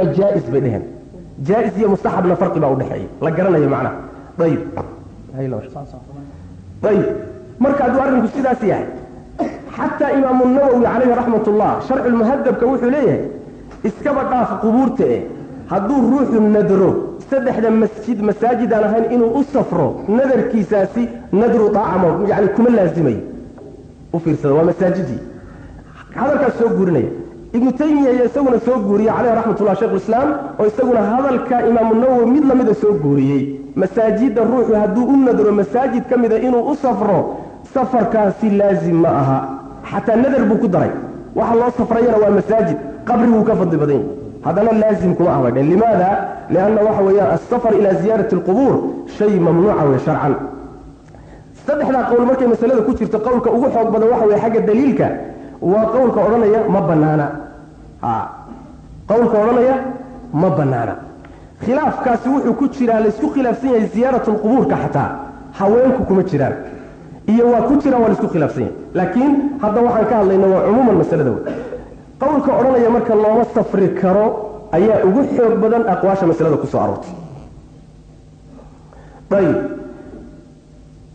oo jaa-is bay dheheen jaa-is iyo mustaxabna farqi baa udhexeeya la garanayo macnaha ayib ayib marka hadduu arrinku sidaas yahay xataa imaamu nawowi calayhi raxmat ullah sharculmuhadabka wuxuu leeyahay iskaba dhaaf qubuurta eh. Hadduu ruuxu nadro saddexda masjid masaajid aan ahayn inuu u safro nadarkiisaasi nadru daacamo yani kuma laazimayo u fiirsada waa masaajidii. Hadalkaas soo guurinaya ibnu taymiya iyo isaguna soo guuriye caleyh raxmatullah sheikhulislaam oo isaguna hadalka imaamu nawowi mid lamida soo guuriyey. Masaajidda ruuxu hadduu u nadro masaajid ka mida inuu u safro safarkaasi laazim ma aha. Xataa nadar buu ku daray. Waxa loo safrayana waa masaajid. Qabriguu ka fadli badan yahy haddana laazim kuma ah bay dheen limaada? Lianna waxa weeyaan alsafar ilaa ziyaarati alqubuur shay mamnuuca wey sharcan. Saddexdaa qowl markay masalada ku jirto qowlka ugu xoog badan waxa weye xagga daliilka. Waa qowlka odhanaya ma banaana qowlka odhanaya ma banaana. Khilaafkaasi wuxuu ku jiraa laysku khilaafsan yahay ziyaarat lqubuurka xataa. Haweenku kuma jiraan. Iyo waa ku jiraan waa la isku khilaafsan yahay. Laakiin hadda waxaan ka hadlayna waa cumuuman masalada wey qowlka odhanaya marka looma safri karo ayaa ugu xoog badan aqwaasha masalada ku soo aroortay. Ayib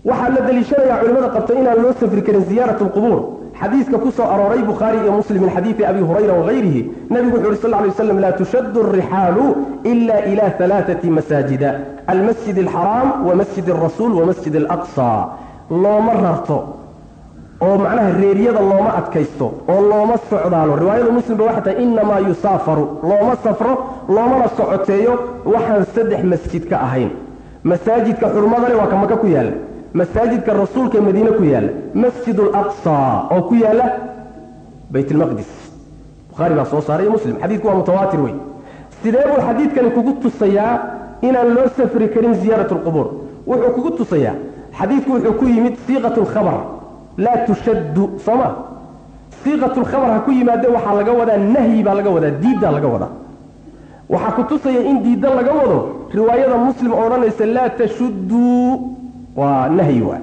waxaa la deliishanayaa culimada qabta inaan loo safri karin ziyaarat lqubuur xadiiska ku soo arooray bukhaari iyo muslim min xadiidi abi hurayra wagayrihi nabigu wuxu uhi sal lay waslam laa tushaddu alrixaalu ila ila alaaثati masaajida almasjid alxaraam wamasjid alrasuul wamasjid alaqsa. Looma rarto oo macnaha reeryada looma adkaysto oo looma socdaalo. Riwaayada muslimba waxay tahay inamaa yusaafaru. Looma safro loomana socoteeyo waxaan saddex masjid ka ahayn. Masaajidka xurmadale waa ka maka ku yaalla masaajidka rasuulka ee madiine ku yaalla masjid alaqsa oo ku yaalla bayt lmaqdis bukhaari baa soo saaray muslim. Xadiidku waa mutawaatir wey sidee buu xadiidkani kugu tusayaa inaan loo safri karin ziyaarat lqubuur wuxuu kugu tusayaa. Xadiidku wuxuu ku yimid siiqat lkhabar laa tushaddu sooma siiqat lkhabar ha ku yimaade waxaa laga wadaa nahyi baa laga wadaa diiddaa laga wadaa. Waxaa ku tusaya in diidda laga wado riwaayada muslim odhanaysa laa tashudduu waa nahyi waay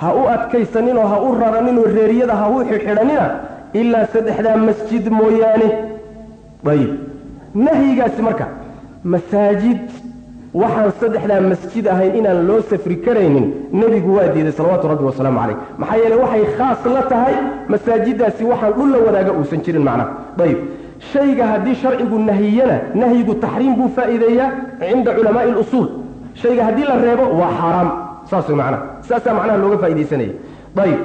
ha u adkaysaninoo ha u raraninoo reeriyada ha u xidhxidhanina ilaa saddexdaa masjid mooyaane. Ayib nahyigaasi marka masaajid waxaan saddexdaa masjid ahayn inaan loo safri karaynin nebigu waa diiday salawaatu rabbi wasalaamu calayh. Maxaa yeele waxay khaas la tahay masaajiddaasi waxaan dhul la wadaaga uusan jirin macnaha ayib shayga haddii sharcigu nahiyana nahyigu taxriim buu faa'iideeyaa cinda culamaai lusuul shayga haddii la reebo waa xaaraam saas macnaha saasaa macnaha looga faaidaysanaya ayib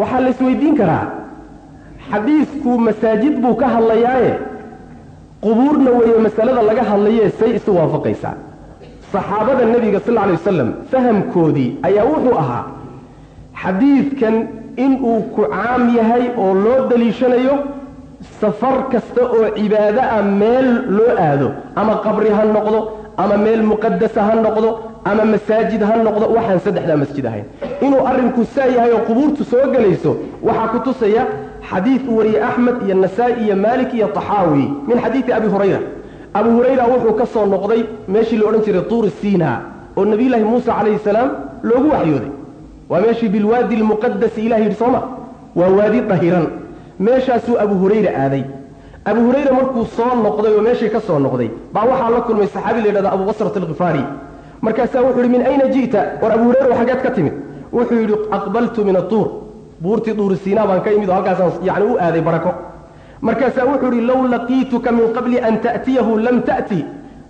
waxaa la isweydiin karaa xadiisku masaajid buu ka hadlayaaye? Qubuurna weeye masalada laga hadlaye say isu waafaqaysaa. Saxaabada nebiga sal alay wasalam fahamkoodii ayaa wuxuu ahaa xadiidkan inuu ku caam yahay oo loo daliishanayo safar kasta oo cibaado ah meel loo aado ama qabri ha noqdo ama meel muqadasa ha noqdo ama masaajid ha noqdo waxaan saddexdaa masjid ahayn. Inuu arrinku saa yahay oo qubuurtu soo gelayso waxaa ku tusaya xadiid uu wariyey axmed iyo nasaa-i iyo maalik iyo taxaawi min xadiidi abi hurayra. Abu hurayra wuxuu ka soo noqday meeshii la odhan jiray tuuri siina oo nebiyulaahi muusa calayhi salaam loogu waxyooday. Waa meeshii bilwaadi almuqadasi ilah yidhi sooma waa waadi dahiran. Meeshaasuu abu hurayra aaday. Abu hurayra markuu soo noqday oo meeshii ka soo noqday baa waxaa la kulmay saxaabi la yidhahda abu basrat alkhifaari markaasaa wuxuu yidhi min ayna ji'ta? War abu hurayra wa xaggeed ka timid. Wuxuu yidhi aqbaltu min atuur buurtii duuri siinaa baan ka imid oo halkaasaan yani u aaday barako. Markaasaa wuxuu yidhi low laqiituka min qabli an ta'tiyahu lam ta'ti.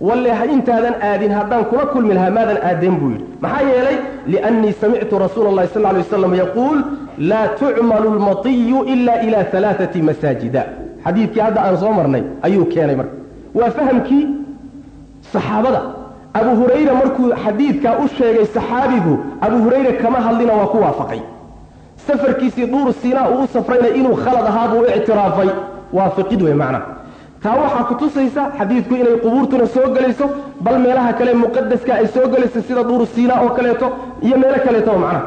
Walle intaadan aadin haddaan kula kulmi lahaa maadan aadeen buu yidhi. Maxaa yeelay liannii samictu rasuula allahi sal lay waslam yaquul laa tucmalu lmatiyu ila ila alaaati masaajida xadiidkii hadda aan soo marnay ayuu keenay marka. Waa fahamkii saxaabada abu hurayra markuu xadiidkaa u sheegay saxaabigu abu hurayra kama hadlina waa ku waafaqay. Safarkiisii duuru siinaa uu u safrayna inuu khalad ahaa buu u ictiraafay. Waafiqid wey macnaha taa waxaa ku tusaysa xadiidku inay qubuurtuna soo gelayso bal meelaha kale muqadaska ay soo gelayso sida duuru siinaa oo kaleeto iyo meelo kaleetaba macnaha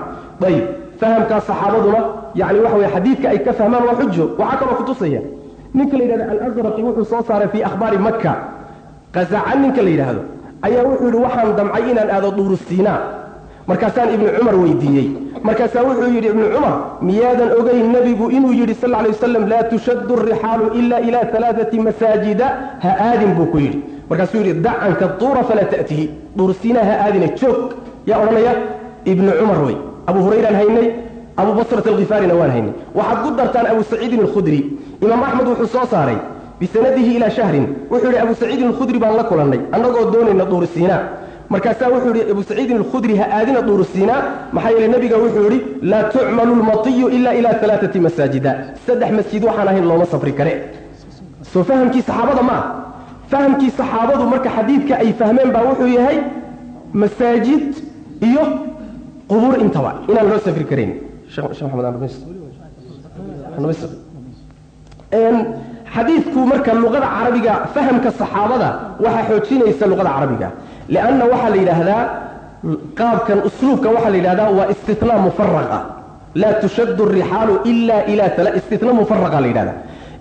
ayib fahamkaas saxaabaduna yani waxa weye xadiidka ay ka fahmaan waa xujo waxaa kaloo kutusaya ninka la yidhahdo alasraqi wuxuu soo saaray fii akhbaari makka. Qazacan ninka la yidhaahdo ayaa wuxuu yidhi waxaan damcay inaan aado duuru siinaa markaasaan ibnu cumar weydiiyey. Markaasaa wuxuu yidhi ibnu cumar miyaadan ogeyn nebigu inuu yidhi sal alay wasalam laa tushaddu rixaalu ila ila alaaati masaajida ha aadin buu ku yidhi. Markaasuu yidhi dacanka tuura falaa ta'tihi. Duursiina ha aadina joog. Yaa odhanaya ibnu cumar wey. Abu hurayraan haynay abu basrat alkhifaarina waan haynay. Waxaad ku dartaan abu saciidin alkhudri. Imaam axmed wuxuu soo saaray bisanadihi ilaa shahrin. Wuxuu yidhi abu saciidin alkhudri baan la kulannay annagoo doonayna duursiinaa markaasaa wuxuu yidhi abu saciidin alkhudri ha aadina duursiinaa maxaa yeele nebiga wuxuu yidhi laa tucmalu lmatiyu ila ila alaaati masaajida. Saddex masjid waxaan ahayn looma safri kare. Soo fahamkii saxaabada ma ah fahamkii saxaabadu marka xadiidka ay fahmeen baa wuxuu yahay masaajid iyo qubuur intaba inaan loo safri karayn xadiidku marka luqada carabiga fahamka saxaabada waxaa xoojinaysa luqada carabiga. Lianna waxaa la yidhaahdaa qaabkan usluubkan waxaa la yidhahdaa waa istinaa mufaraqa laa tushaddu rixaalu ila ila istina mufaraqa la yidhahda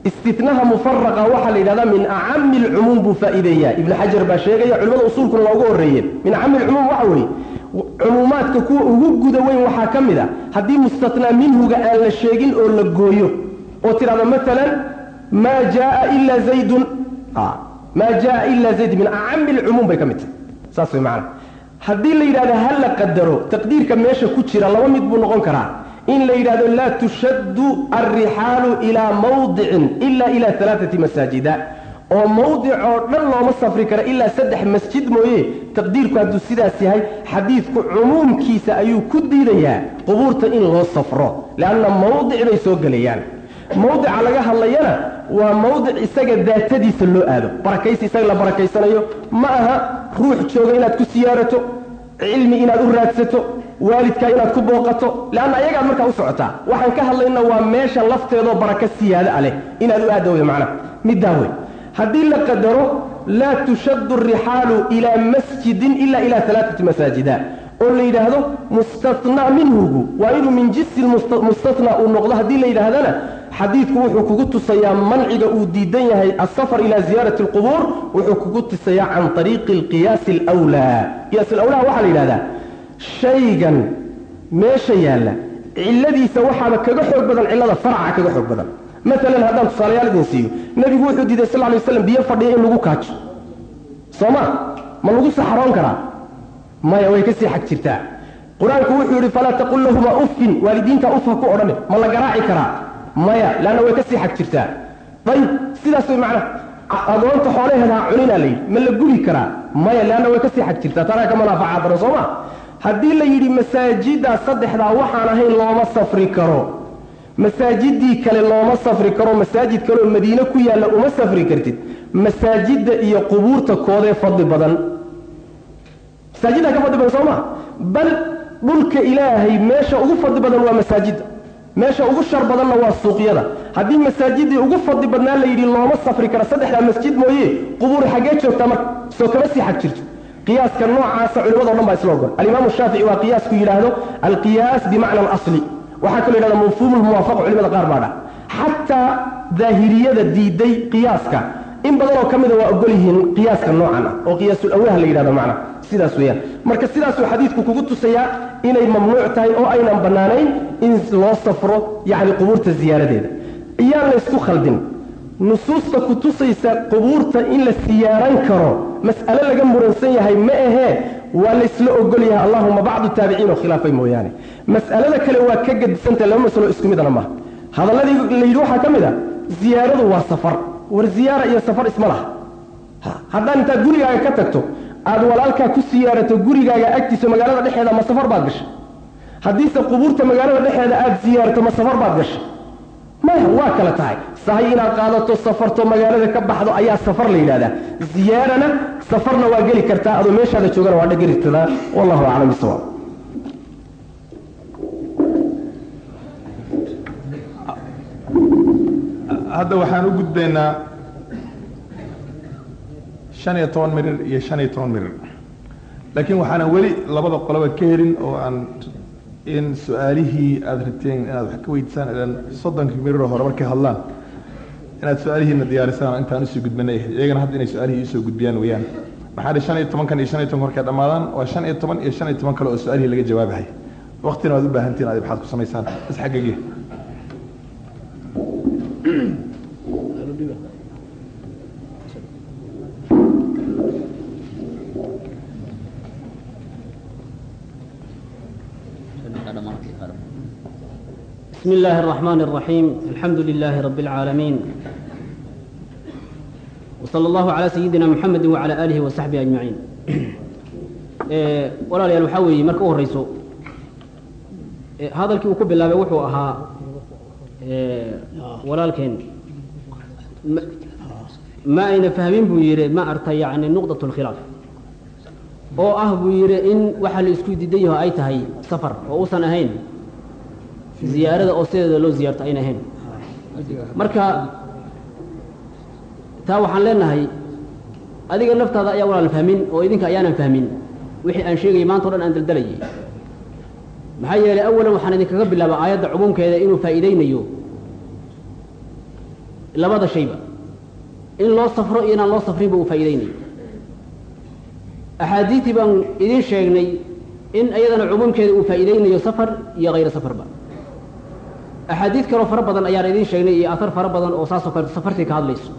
istinaha mufaraqa waxaa la yidhahdaa min acami lcumuum buu faa'iideeyaa ibnu xajar baa sheegaya culimada usuulkuna waa ugu horreeyeen. Min acami lcumuum waxa weeye cumuumaadka kuwa ugu guda weyn waxaa ka mid a. Haddii mustatnaa minhuga aan la sheegin oo la gooyo oo tidhahdo maalan maa jaaa ila zaydun. Maa jaaa ila zayd min acami lcumuum bay ka mid tahay. Saas way macana haddii la yidhahdo ha la qadaro taqdiirka meesha ku jira laba mid buu noqon karaa. In la yidhahdo laa tushaddu alrixaalu ilaa mawdicin ila ila alaaati masaajida. Oo mawdic oo dhan looma safri karo ilaa saddex masjid mooye. Taqdiirku hadduu sidaas yahay xadiidku cumuumkiisa ayuu ku diidayaa qubuurta in loo safro leanna mawdic bay soo gelayaan. Mawdica laga hadlayana waa mawdic isaga daatadiisa loo aado. Barakaysi isaga la barakaysanayo. Ma aha ruux jooga inaad ku siyaarato cilmi inaad u raadsato waalidkaa inaad ku booqato. Leanna ayagaad markaa u socotaa waxaan ka hadlayna waa meesha lafteedoo baraka siyaada a leh. Inaad u aadda wey macnaha. Middaa wey haddii la qadaro laa tushaddu rixaalu ilaa masjidin ila ila alaaati masaajida oo la yidhaahdo mustatnaa minhugu waa inuu min jinsi mustatnaa uu noqdo. Haddii la yidhaahdana xadiidku wuxuu kugu tusayaa manciga uu diidan yahay asafar ila ziyaarati alqubuur wuxuu kugu tusayaa can ariiqi alqiyaasi alwlaa qiyaas alawlaa waxaa la yidhahdaa shaygan meesha yaalla cilladiisa waxaaba kaga xoog badan cillada faraca kaga xoog badan. Maalan haddaan tusaalayaal idin siiyo nebigu wuxuu diiday sal lay waslam biyo fadhiya in lagu kaajo. Soo ma? Ma lagu saxroon karaa maya way ka sii xag jirtaa qur'aanku wuxuu yidhi falaa taqul lahuma uffin. Waalidiinta ufha ku odhane ma la garaaci karaa? Maya leanna way ka sii xag jirtaa ayib sidaas way macnaha agoonta xoolaheeda ha cuninaa la yidhi ma la guri karaa? Maya leanna way ka sii xag jirtaa tanaa ka manaafacaad daran soo ma? Haddii la yidhi masaajiddaa saddexdaa waxaan ahayn looma safri karo. Masaajidii kale looma safri karo masaajid kaleoo madiine ku yaalla uma safri kartid. Masaajidda iyo qubuurta koodee fadli badan masaajiddaa ka fadli badan soo ma? Bal dhulka ilaahay meesha ugu fadli badan waa masaajidda. Meesha ugu shar badanna waa suuqyada. Haddii masaajidii ugu fadli badnaa la yidhi looma safri karo saddexdaa masjid mooye qubuur xaggee joogtaa marka soo kama sii xag jirto. Qiyaaska noocaasa culimado dhan baa isla ogol alimaamu shaafici waa qiyaasku yidhaahdo alqiyaas bimacna alasli. Waxaa kaloo yidhahda lmuwaafaqa culimada qaar baa dhah xataa daahiriyada diiday qiyaaska in badanoo ka mida waa ogol yihiin qiyaaska noocan ah oo qiyaasulawlaha la yidhahdo macna sidaas weeyaan. Marka sidaasuu xadiidku kugu tusayaa inay mamnuuc tahay oo aynan bannaanayn in loo safro yacni qubuurta ziyaaradeeda. Iyaan la ysku khaldin. Nusuusta ku tusaysa qubuurta in la siyaaran karo mas'ale laga muransan yahay ma ahee waa laysla ogol yahay allahuma bacdu taabiciin oo khilaafay mooyaane. Mas'alada kale waa ka gedisantahay laba masalo isku midana maaha. Hadalladii la yidhi waxaa ka mid a ziyaaradu waa safar war ziyaara iyo safar isma laha. Haddaan intaad gurigaaga ka tagto aad walaalkaa ku siyaarato gurigaaga agtiisa magaalada dhexeeda ma safar baad gashay. Haddiise qubuurta magaalada dhexeeda aad siyaarto ma safar baad gashay. Maya waa kala tahay. Sahay inaad qaadato safarto magaalada ka baxdo ayaa safar la yidhahdaa ziyaarana safarna waa geli kartaa adoo meeshaada joogana waa dhegeli kartaa. Wallahu aclam bisawaab hadda waxaan u gudbaynaa shan iyo toban mirir iyo shan iyo toban mirir. Laakiin waxaanan weli labada qoloba ka helin oo aan in su'aalihii aada rabteen inaad wax ka weydiisaan ilan soddonkii miriroo hore markay hadlaan inaad su'aalihiina diyaarisaan intaan u soo gudbanay iyagana hadda inay su'aalihii u soo gudbiyaan weyaan maxaa shan iyo tobankan iyo shan iyo tobanka markay dhammaadaan? Waa shan iyo toban iyo shan iyo toban kale oo su'aalihii laga jawaabahay waktina waad u baahantiin ad ibxaad ku samaysaan. Is xaggagi بسم الله الرحمن الرحيم الحمد لله رب العالمين وصلى الله على سيدنا محمد وعلى آله وصحبه أجمعين ولا لي الحوي مرك أهريسو هذا الكي وكب الله وحو أها ولا الكين ما أين فهمين بويري ما أرتي يعني نقطة الخلاف oo ah buu yidhi in waxa la isku diidan yaho ay tahay safar oo uusan ahayn ziyaarada oo sideeda loo ziyaarto ayna ahayn. Marka taa waxaan leenahay adiga naftaada ayaa walaal fahmin oo idinka ayaanan fahmin. Wixii aan sheegayay maanta o dhan aan daldalayay. Maxaa yeelay awalan waxaan idinkaga bilaaba aayadda cumuumkeeda inuu faa'iidaynayo labada shayba. In loo safro iyo inaan loo safrinba uu faa'iidaynayo axaadiidtii baan idin sheegnay in iyadana cumuumkeeda uu faa'iidaynayo safar iyo hayro safarba axaadiid kaloo fara badan ayaan idin sheegnay iyo athar fara badan oo saasoo kale safartii ka hadlayso.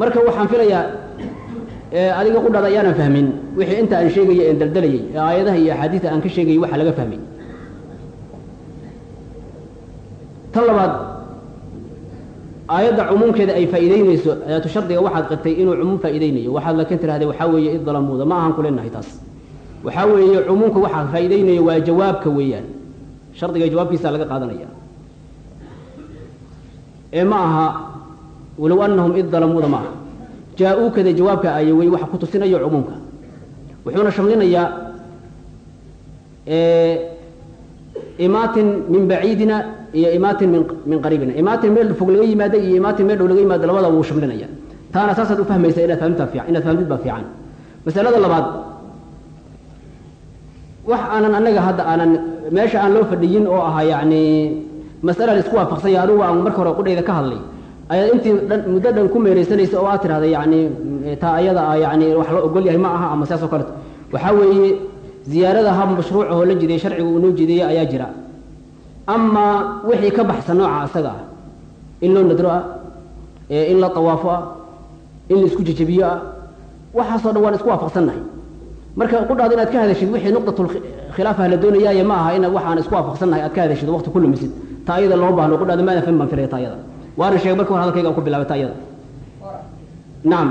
Marka waxaan filayaa adiga qudhaada ayaanan fahmin wixii inta aan sheegaya een daldalayay ee aayadaha iyo axaadiidta aan ka sheegayay waxa laga fahmay. Tan labaad aayadda cumuumkeeda ay faa'iidaynayso ayaatu shardiga waxaad qirtay inuu cumuum faa'iidaynayo. Waxaad laakiin tidhahdee waxaa weeye id dalamuuda ma ahan ku leenahay taas. Waxaa weeye cumuumka waxaa faa'iidaynayo waa jawaabka weeyaan. Shardiga jawaabkiisa laga qaadanaya ee ma aha walow anahum id dalamuuda ma aha. Jaa-uukada jawaabka aya wey waxa ku tusinayo cumuumka. Wuxuuna shamlinayaa imaatin min baciidina iyo imaatin min qariibina. Imaatin meel fog laga yimaada iyo imaatin meel dhow laga yimaado labada wuu shamlinaya taana saasaad u fahmaysa inaad fahmtaa fiican inaad fahmtid baa fiican. Masalada labaad wax aanan annaga hadda aanan meesha aan loo fadhiyin oo ahaa yacni masala la isku waafaqsanya adugu aan marka hore qudhayda ka hadlay. Ayaad intii muddo dhan ku meeraysanaysa oo aad tidhahda yacni taa ayada ah yacni wax la ogol yahay ma aha ama sidaas oo kaleto waxaa weeye ziyaarada hab mashruuc oo la jideeyey sharcigu uu noo jideeyey ayaa jira. Amaa wixii ka baxsan nooca asaga ah in loo nadro ah in la tawaafo ah in la isku jejebiyo ah waxaasoo dhan waan isku waafaqsannahay. Marka qudhaada inaad ka hadashid wixii nuqdatul khilaafaha la doonayaaye ma aha inaad waxaan isku waafaqsannahay aad ka hadashid waqti ku lumisid ta ayada loo baahno qudhaada maadan fahmin baan filaya ta ayada waana sheegay marka hore hadalkayga ku bilaabay ta ayada nacam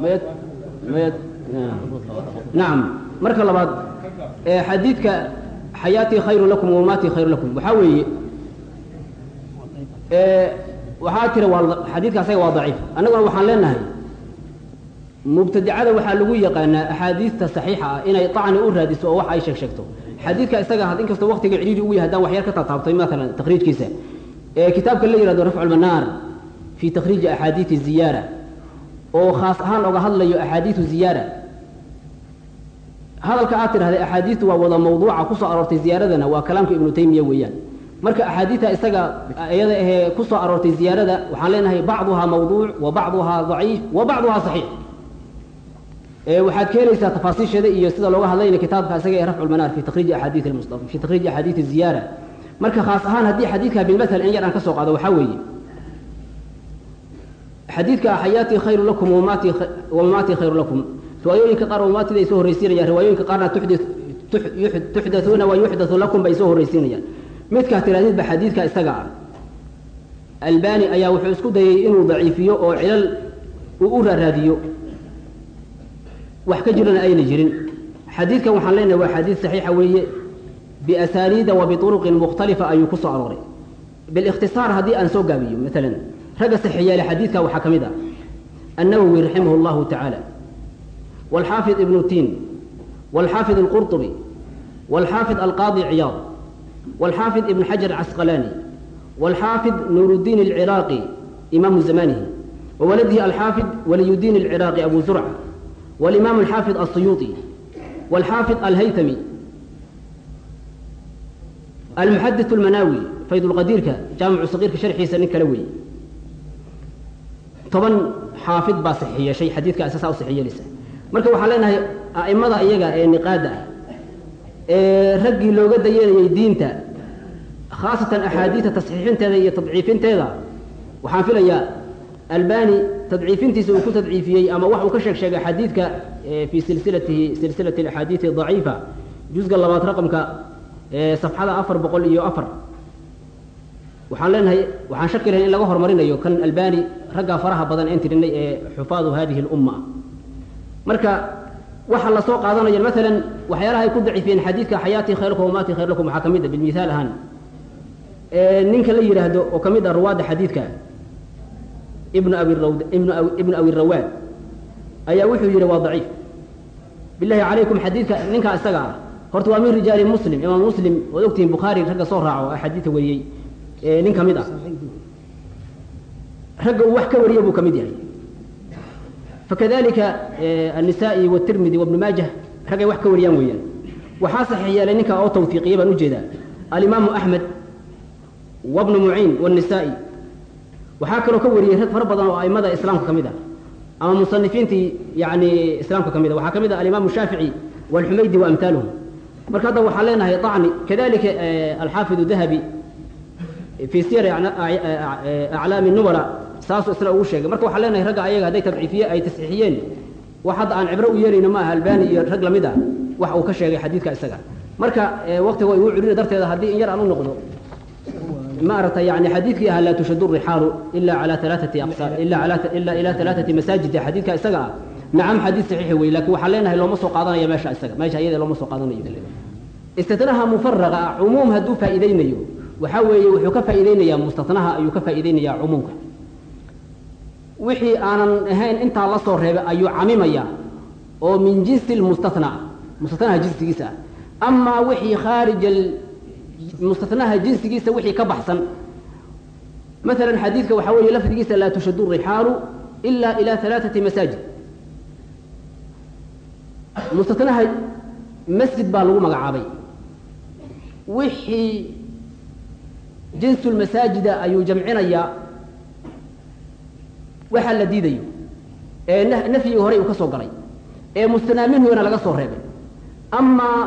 mayad mayad nacam marka labaad xadiidka xayaatii khayru lakum wamaatii khayru lakum. Waxaa weeye waxaa tira waa xadiidka asaga waa daciif. Annaguna waxaan leenahay mubtadicada waxaa lagu yaqaanaa axaadiista saxiixa ah inay طacni u raadiso oo wax ay sheeg sheegto. Xadiidka isaga had inkastoo waqtiga ciriiri ugu yahay haddaan waxyar ka taataabtay maalan takhriijkiisa. Kitaabka la yihahdo rafcu lmanaar fi takhriiji axaadiidi ziyaara oo khaas ahaan oga hadlayo axaadiidu ziyaara. Hadalka aad tidhahday axaadiistu waa wada mawduuca ku soo aroortay ziyaaradana waa kalaamka ibnu taymiya weeyaan. Marka axaadiidta isaga iyada ahee ku soo aroortay ziyaarada waxaan leenahay bacduhaa mawduuc wa bacduhaa daciif wa bacduhaa saxiix waxaad ka helaysaa tafaasiisheeda iyo sida looga hadlayna kitaabka isaga ee rafcu lmanaar fi takhriiji axaadiid almustafa fi takhriiji axaadiid ziyaara marka khaas ahaan haddii xadiidka bilmathal in yar aan ka soo qaado waxaa weeye. Xadiidka xayaatii khayru lakum wamamaatii khayru lakum. Riwaayooyinka qaar wamaatida soo horreysiinayaan riwaayooyinka qaarna tuxdathuuna wa yuxdathu lakum bay soo horreysiinayaan midkaa tirahdidba xadiidka isaga ah. Albani ayaa wuxuu isku dayay inuu daciifiyo oo cilal uu u raaraadiyo wax ka jirana ayna jirin xadiidkan waxaan leenahay waa xadiid saxiixa weeye biasaaniida wa biuruqin mukhtalifa ayuu ku soo arooray bilikhtisaar haddii aan soo gaabiyo maalan ragga saxiiyaale xadiidka waxaa ka mid ah annawowi raximah اllahu tacaala wاlxaafid ibnu tiin wاlxaafid اlqurطubi wاlxaafid alqaadi ciyaad wاlxaafid ibn xajar casqalaani wاlxaafid nuur اdiin اlciraaqi imaamu zamanihi wawaladihi alxaafid waliyudiin اlciraaqi abu zurca wاlimaam alxaafid الsuyuuطi wاlxaafid alhaytami almuxadith اlmanaawi faydulqadiirka jaamicu sagiirka sharxiisa nin kale weeye toban xaafid baa saxiix yeeshay xadiidka isasaa u saxiix yeelaysa marka waxaan leenahay a'imada iyaga ee niqaada ah ee raggii looga dayanayay diinta khaasatan axaadiida tasxiixinteeda iyo tadciifinteeda waxaan filayaa albani tadciifintiisa uu ku tadciifiyey ama wax ka sheeg xadiidka fii silsilatihi silsilati axaadiidi daciifa jusga labaad raqamka safxada afar boqol iyo afar. Waxaan leenahay waxaan shaki lahay in laga horumarinayo kan albani raggaa faraha badan een tirinay ee xufaadu hadihi lumma marka waxa la soo qaadanayo maalan waxyaalaha ay ku daciifiyeen xadiidka xayaatii khayrukum wamaatii khayr lakum waxaa ka mid a bilmithaal ahaan. Ninka la yidhaahdo oo ka mid ah ruwaadda xadiidka ibn abibn abi rawaan ayaa wuxuu yidhi waa daciif. Bilahi calaykum xadiidka ninkaa isaga ah. horta waa min rijaali muslim imaam muslim waad ogtihiin bukhaari ragga soo raaco axaadiidta wariyey ee nin ka mid ah. Ragga uu wax ka wariya buu ka mid yahay. Fakadalika annisaa-i watirmidi wabnu maajah raggay wax ka wariyaan weeyaan. Waxaa saxiix ninkaa oo tawfiiqiya baan u jeedaa alimaamu axmed wabnu muciin waannisaa-i waxaa kaloo ka wariyey rag fara badan oo aimada islaamka ka mid ah ama musanifiintii yani islaamka ka mid a waxaa ka mid ah alimaamu shaafici wاlxumaydi waamhaaluhum marka hadda waxaan leenahay طacni kadalika alxaafid dahabi fii siyar aclaami nubala saasuu isna ugu sheegay. Marka waxaan leenahay ragga ayaga hadday tadciifiye ay tasxiixiyeen wax hadda aan cibro u yeelayno ma aha albani iyo rag la mid ah wax uu ka sheegay xadiidka isaga. Marka waktiga igu curina darteeda haddii in yar aan u noqdo ma aragtay yani xadiidkii ahaa laa tushadu rixaalu ila ala alaaati aqsaam ila ala ila ila alaaati masaajida xadiidka isaga ah. Nacam xadiid saxiixi wey laakiin waxaan leenahay looma soo qaadanaya meesha isaga. Meesha iyada looma soo qaadanayo istitnaha mufaraqa cumuum hadduu faa'iideynayo waxaa weeye wuxuu ka faa'iideynayaa mustatnaha ayuu ka faa'iideynayaa cumuumka. Wixii aanan ahayn intaa la soo reebay ayuu camimaya oo min jinsi lmustatna mustatnaha jinsigiisa ah wixii khaarij mustatnaha jinsigiisa wixii ka baxsan. Maalan xadiidka waxaa weeye lafdigiisa laa tushadu rixaalu ila ila alaaati masaajid. Mustatnaha masjid baa lagu magacaabay. Wixii jinsulmasaajida ayuu jamcinayaa waxaa la diidayo ee nafyigii horey uu ka soo galay ee mustanaa minhugana laga soo reebay. Amaa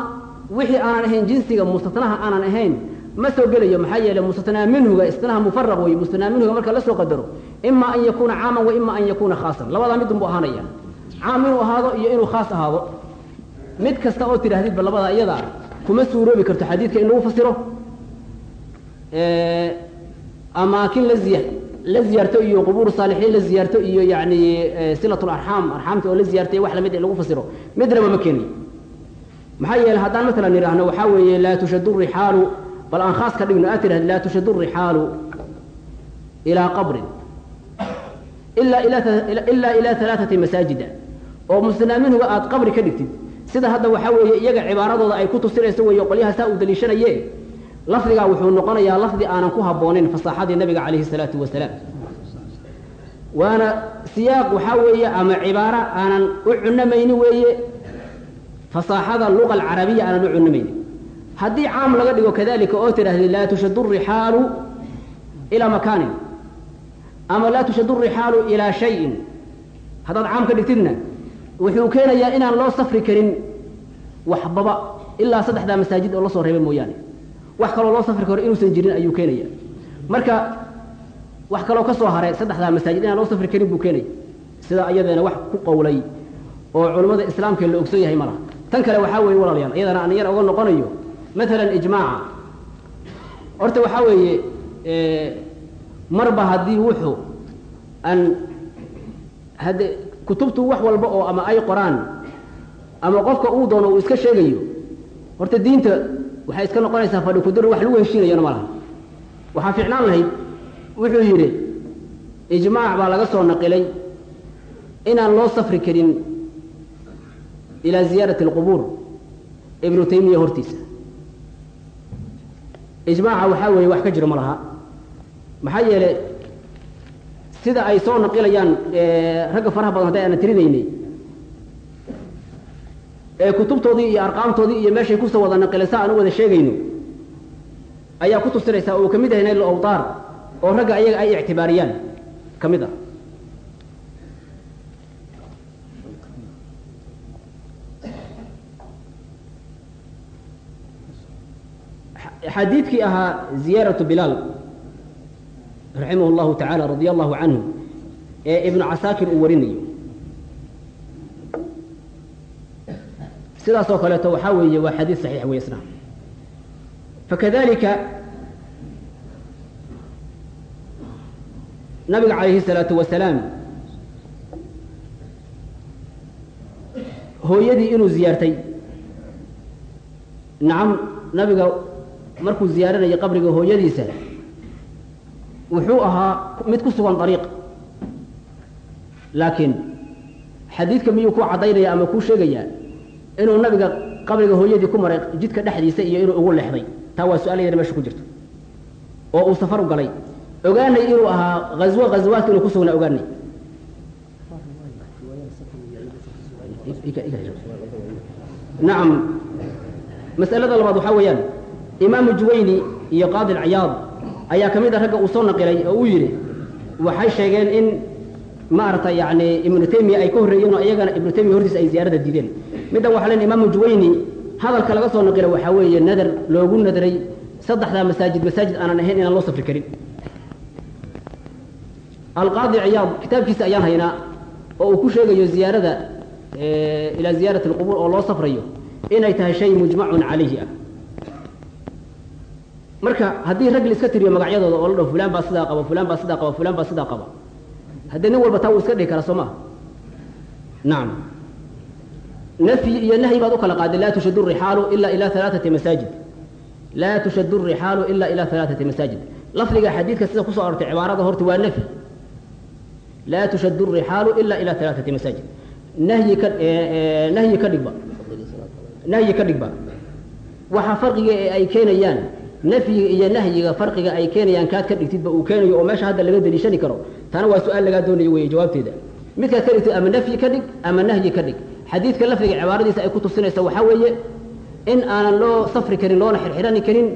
wixii aanan ahayn jinsiga mustatnaha aanan ahayn ma soo gelayo maxaa yeele mustatnaa minhuga istinaha mufaraq wey mustanaa marka la soo qadaro ima an yakuuna caaman wa ima an yakuuna khaasan. Labadaa midun buu ahaanaya caam inuu ahaado iyo inuu khaas ahaado. Mid kasta oo tidhaahdidba labadaa iyada kuma suuroobi karto xadiidka in lagu fasiro. Amaakin la ziya la ziyaarto iyo qubuur saalixiin la ziyaarto iyo yani silat larxaam arxaamta oo la ziyaartay wax la mid lagu fasiro. Midnaba ma keeni maxaa yeele haddaan maalan idhaahno waxaa weeye laa tushadu rixaalu bal aan khaas ka dhigno aad tidhahd laa tushadu rixaalu ilaa qabrin ila ila ila alaaati masaajida oo musnaa minhuga aad qabri ka dhigtid sida hadda waxaa weeye iyaga cibaaradooda ay ku tusinayso weeye qolyaha saa uu daliishanaye lafdigaa wuxuu noqonayaa lafdi aanan ku habboonayn fasaaxadii nabiga calayhi salaatu wasalaam waana siyaaq waxaa weeye ama cibaaro aanan u cunamayni weeye fasaaxada luqa alcarabiya aanan u cunamayni haddii caam laga dhigo kadalika oo tidhaahdi laa tushadu rixaalu ilaa makaanin. Ama laa tushadu rixaalu ilaa shayin. Haddaad caam ka dhigtidna wuxuu keenayaa inaan loo safri karin waxbaba ilaa saddexdaa masaajid oo la soo reebay mooyaane. Wax kaloo loo safri karo inuusan jirin ayuu keenaya marka wax kaloo ka soo haray saddexdaa masaajid inaan loo safri karin buu keenaya sida iyadeena wax ku qowlay oo culammada islaamka la ogson yahay ma laha. Tan kale waxaa weeye walaalayaal iyadana aan yar oga noqonayo maalan ijmaaca horta waxaa weeye marba haddii wuxuu aan hadde kutubtu wax walba oo ama ay qoraan ama qofka uu doono uu iska sheegayo horta diinta waxay iska noqonaysaa fadhi kudur wax lagu heshiinayona ma laha. Waxaa fiicnaan lahayd wuxuu yidhi ijmaac baa laga soo naqilay inaan loo safri karin ilaa ziyaarati alqubuur. Ibnu taymiya hortiisa ijmaaca waxaa weeye wax ka jiro ma laha. Maxaa yeele sida ay soo naqilayaan ragga faraha badan hadday aanan tirinaynay ee kutubtoodii iyo arqaamtoodii iyo meeshay ku soo wada naqileen sa aan u wada sheegayno ayaa ku tusinaysaa oo ka mid yahay nayl awtaar oo ragga ayaga ay ictibaariyaan ka mid ah xadiidkii ahaa ziyaaratu bilaal raximah اllahu tacaala radia allahu canhu ee ibnu casaakir uu warinayo sidaas oo kaleeto waxaa weeye waa xadiid saxiix wey isna fakadalika nabiga calayhi الsalaatu wasalaam hooyadii inuu ziyaartay nacam nabiga markuu ziyaaranayo qabriga hooyadiisa wuxuu ahaa mid ku sugan dariiq. Laakiin xadiidka miyuu ku caddaynaya ama kuu sheegayaa? Inuu nabiga qabriga hooyadii ku maray jidka dhexdiisa iyo inuu ugu leexday. Taa waa su'aal yar meesha ku jirto. Oo uu safar u galay. Ogaanay inuu ahaa ghaswo ghazawaadka inuu ku sugnaa ogaanay. Nacam mas'alada labaad waxaa weeyaan imaamu juwayni iyo qaadi alciyaad ayaa ka mid a ragga uu soo naqilay oo uu yidhi waxay sheegeen in maaragtay yani ibnu taymiya ay ka horreeyeen oo iyagana ibnu taymiya hortiisa ay ziyaarada diideen. Middan waxa len imaamu juwayni hadalka laga soo naqilay waxaa weeye nadar loogu nadray saddexdaa masaajid masaajid aanan ahayn inaan loo safri karin. Alqaadi ciyaad kitaabkiisa ayaan haynaa oo uu ku sheegayo ziyaarada ilaa ziyaarati alqubuur oo loo safrayo inay tahay shay mujmacun calayhi ah marka haddii rag la iska tiriyo magacyadooda oo la dhaho fulaan baa sidaa qaba fulaan baa sidaa qaba fulaan baa sidaa qaba. Haddee nin walba taa wuu iska dhihi karaa soo maa nacam nafyi iyo nahyi baad u kala qaaday laa tushadu rixaalu ila ila alaaati masaajid. Laa tushadu rixaalu ila ila alaaati masaajid. Lafdiga xadiidka sida ku soo arortay cibaarada horta waa nafyi laa tushadu rixaalu ila ila alaaati masaajid. Nahyi ka nahyi ka dhigba. Nahyi ka dhigba. Waxa farqiga ee ay keenayaan nafyiga iyo nahyiga farqiga ay keenayaan kaad ka dhigtidba uu keenayo oo meesha hadda laga deliishani karo. Taana waa su'aal lagaa doonayo wey jawaabteeda. Midkaad ka dhigtid ama nafyi ka dhig ama nahyi ka dhig. Xadiidka lafdiga cibaaradiisa ay ku tusinaysa waxaa weeye in aanan loo safri karin loona xirxirani karin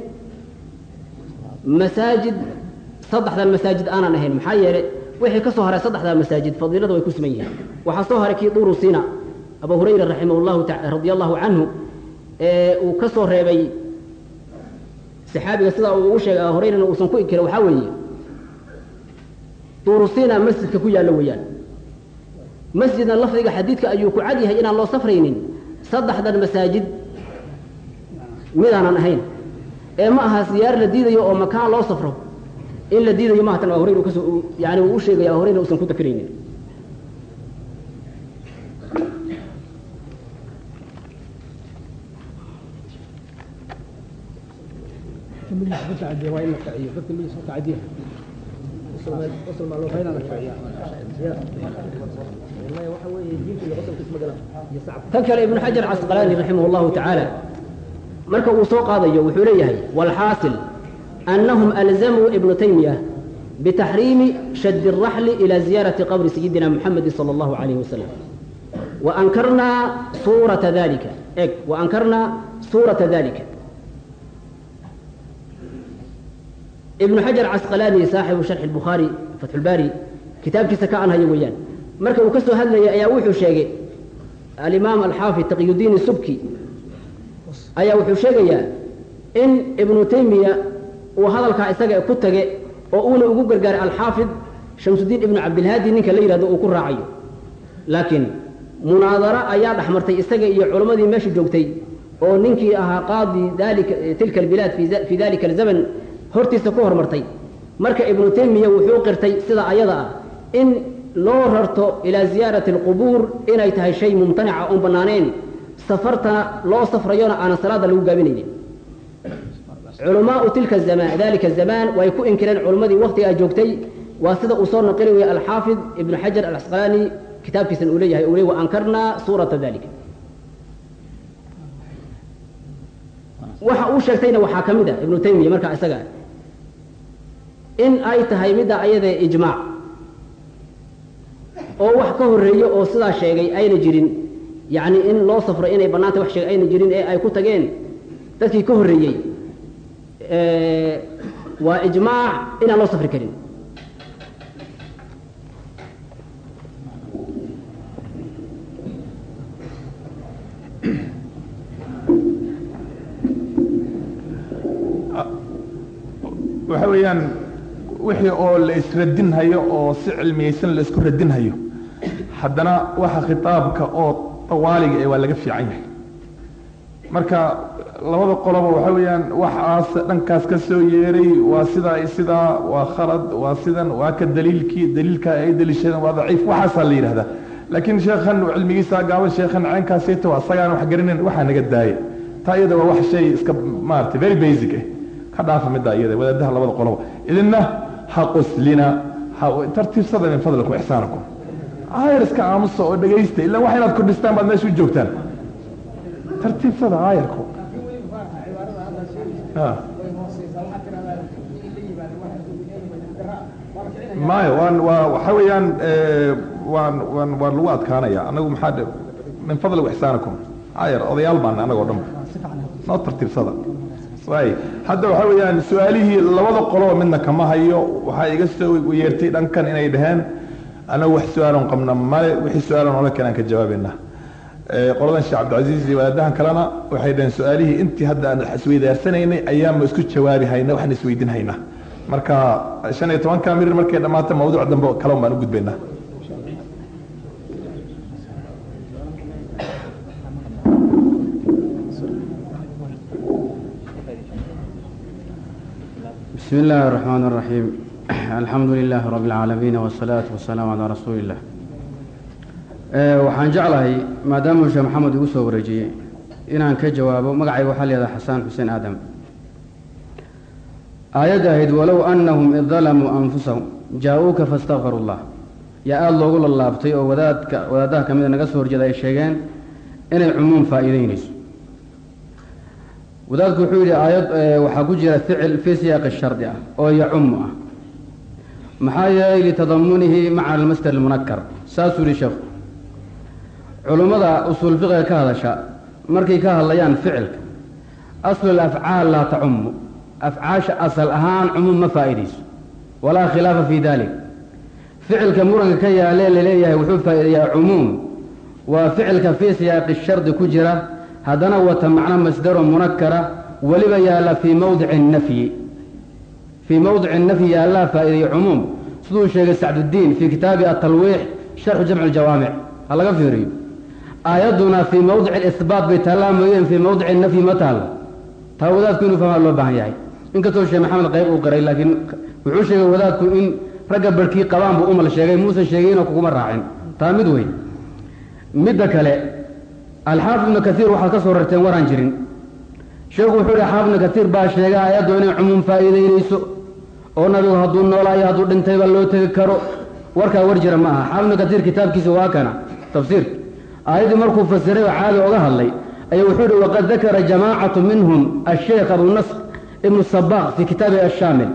masaajid saddexdan masaajid aanan ahayn. Maxaa yeelay wixii ka soo haray saddexdaa masaajid fadiilada way ku siman yihiin. Waxaa soo haray kii duuru sina abu hurayra raximah llahu radia allahu canhu ee uu ka soo reebay saxaabiga sidaa uu ugu sheegay abu hurayrana uusan ku inkirin waxaa weeye duuru sina masjidka ku yaallo weeyaan. Masjidna lafdiga xadiidka ayuu ku cad yahay inaan loo safraynin saddexdan masaajid midaanan ahayn. Ee ma aha siyaar la diidayo oo makaan loo safro in la diidayo maaha tan abu hurayra ka soo yani uu u sheegaya abu hurayra usan ku dakiraynin tan kale ibnu xajar casqalaani raximah اllahu tacaala marka uu soo qaadayo wuxuu leeyahay wاlxaasil أنهم ألزموا ابن تيمية بتحريم شد الرحل إلى زيارة قبر سيدنا محمد صلى الله عليه وسلم وأنكرنا صورة ذلك إيه وأنكرنا صورة ذلك ibnu xajar casqalaani saaxibu sharxi lbukhaari fatxulbaari kitaabkiisa ka anhayo weeyaan. Marka uu ka soo hadlayay ayaa wuxuu sheegay alimaam alxaafid taqiyudiin isubki ayaa wuxuu sheegayaa in ibnu taymiya uu hadalkaa isaga ku tage oo uuna ugu gargaaray alxaafid shamsudiin ibnu cabdilhaadi ninka la yihahdo uu ku raacayo. Laakiin munaadara ayaa dhexmartay isaga iyo culammadii meesha joogtay oo ninkii ahaa qaadi tilka albilaad fii dalika alzaman hortiisa ku hormartay. Marka ibnu taymiya wuxuu qirtay sida ayada ah in loo rarto ilaa ziyaarati alqubuur inay tahay shay mumtanica oon bannaaneen safartana loo safrayona aanan salaada lagu gaabinaynin. Culamaau tilka zamaan dalika zamaan way ku inkireen culimmadii waktigaa joogtay. Waa sida uu soo naqili waya alxaafid ibnu xajar alcasqalaani kitaabkiisan uu leeyahay uu le waankarnaa suurata dalika waxa uu sheegtayna waxaa ka mid a ibnu taymiya markaa isaga in ay tahay midda ayadee ijmaac oo wax ka horreeyo oo sidaa sheegay ayna jirin. Yacni in loo safro inay bannaantay wax sheegay ayna jirin ee ay ku tageen dadkii ka horreeyey waa ijmaac inaan loo safri karin. Weeyaan wixii oo la isradinhayo oo si cilmiyeysan la isku radinhayo haddana waxa khitaabka oo tawaaliga ee waa laga fiican yahay. Marka labada qoloba waxa weeyaan waxaas dhankaas ka soo yeeray waa sidaa iyo sidaa waa khalad waa sidan waa ka daliilkii daliilka ay daliishadeen waa daciif waxaasaa la yidhahdaa laakiin sheekhan cilmigiisa gaaban sheekhan caynkaasita waa isagaan wax garanayn waxaa naga daaya taa iyada waa wax shay iska maaragtay very basic ah ka dhaafa middaa iyada wadaadaha labada qoloba. Idinna ha qoslina tartiibsada min fadlikum ixsaanakum. Aayar iska aamusa oo dhegaysta ilaa wax inaad kordhistaan baad meesha u joogtaan. Tartiibsada aayarku. Maya waan waa waxa weeyaan waan waan waan lagu adkaanaya anagu maxaa min fadlikum ixsaanakum. Aayar odayaal baana anagoo dhan. Noo tartiibsada hadda waxa weeyaan su'aalihii labada qoloba midna kama hayo. Waxaa iga soo yeertay dhankan inay dhaheen. Anagu wax su'aalan qabna male wixii su'aalan ola kale aan ka jawaabayna qoladan sheekh cabdilcaziiz iyo wadaadahan kalena waxay dhaheen su'aalihii intii hadda aan isweydaarsanaynay ayaanma isku jawaabi hayna waxaan isweydin hayna. Marka shan iyo tobanka mirir markay dhammaata mawduuc dambe kaleun baan u gudbaynaa بسم الله الرحمن الرحيم الحمد لله رب العالمين والصلاة والسلام على رسول الله waxaan jeclahay maadaamuu sheekh maxamed igu soo wareejiyey inaan ka jawaabo magacayga waxaa leedahay xasaan xuseen aadam aayadda ahayd walow annahum id dalamuu anfusahum jaa-uuka faاstakfaru llah yaa aada loogu lallaabtay oo wadaadka wadaadaha ka mida naga soo horjeeda ay sheegeen inay cumuum faa'iideynayso wadaadku wuxuu yidhi aayad waxaa ku jira ficil fii siyaaqi shardi ah oo yacumu ah. Maxaa yeelay litadamunihi maca almasder almunakar saasuu yihi sheekhu culummada usuul fiqiga ka hadasha markay ka hadlayaan ficilka aslul afcaal laa tacumu afcaasha asal ahaan cumuum ma faa'iidayso. Walaa khilaafa fii dalik ficilka muranka ka yaalee la leeyahay wuxuu faa'iidayaa cumuum. Waa ficilka fii siyaaqi shardi ku jira haddana wata macno masdaro munakara weliba yaalla fii mowdici nafyi. Fii mowdici nafyi yaallaa faa'iideeye cumuum. Siduu sheegay sacduddiin fii kitaabi atalwiix sharxu jamci ljawaamic ha laga fiiriyo? Aayadduna fii mowdici alisbaat bay taallaa mooyeen fii mowdici nafyi ma taallo taa wadaadku inuu fahmaa loo baahan yahay. Inkastoo sheekh maxamed qayb uu qiray laakiin wuxuu sheegay wadaadku in ragga barhkii qabaan buu umal sheegay. Muusan sheeginoo kuguma raacin. Taa mid weyn. Midda kale alxaafid ibnu kaiir waxaad ka soo rarteen waraan jirin. Sheekhu wuxuu yihi xaafid ibnu kaiir baa sheegay aayaddu inay cumuum faa'iideynayso oo nabigu hadduu noolaayo hadduu dhintayba loo tegi karo. Warkaa war jira ma aha. Xaafid ibnu kaiir kitaabkiisa waa kana. Tafsiirka aayaddii markuu fasiray oo caadi oga hadlay ayaa wuxuu yihi waqad dakara jamaacatu minhum asheekh abunasr ibnu sabaaq fii kitaabihi ashaamil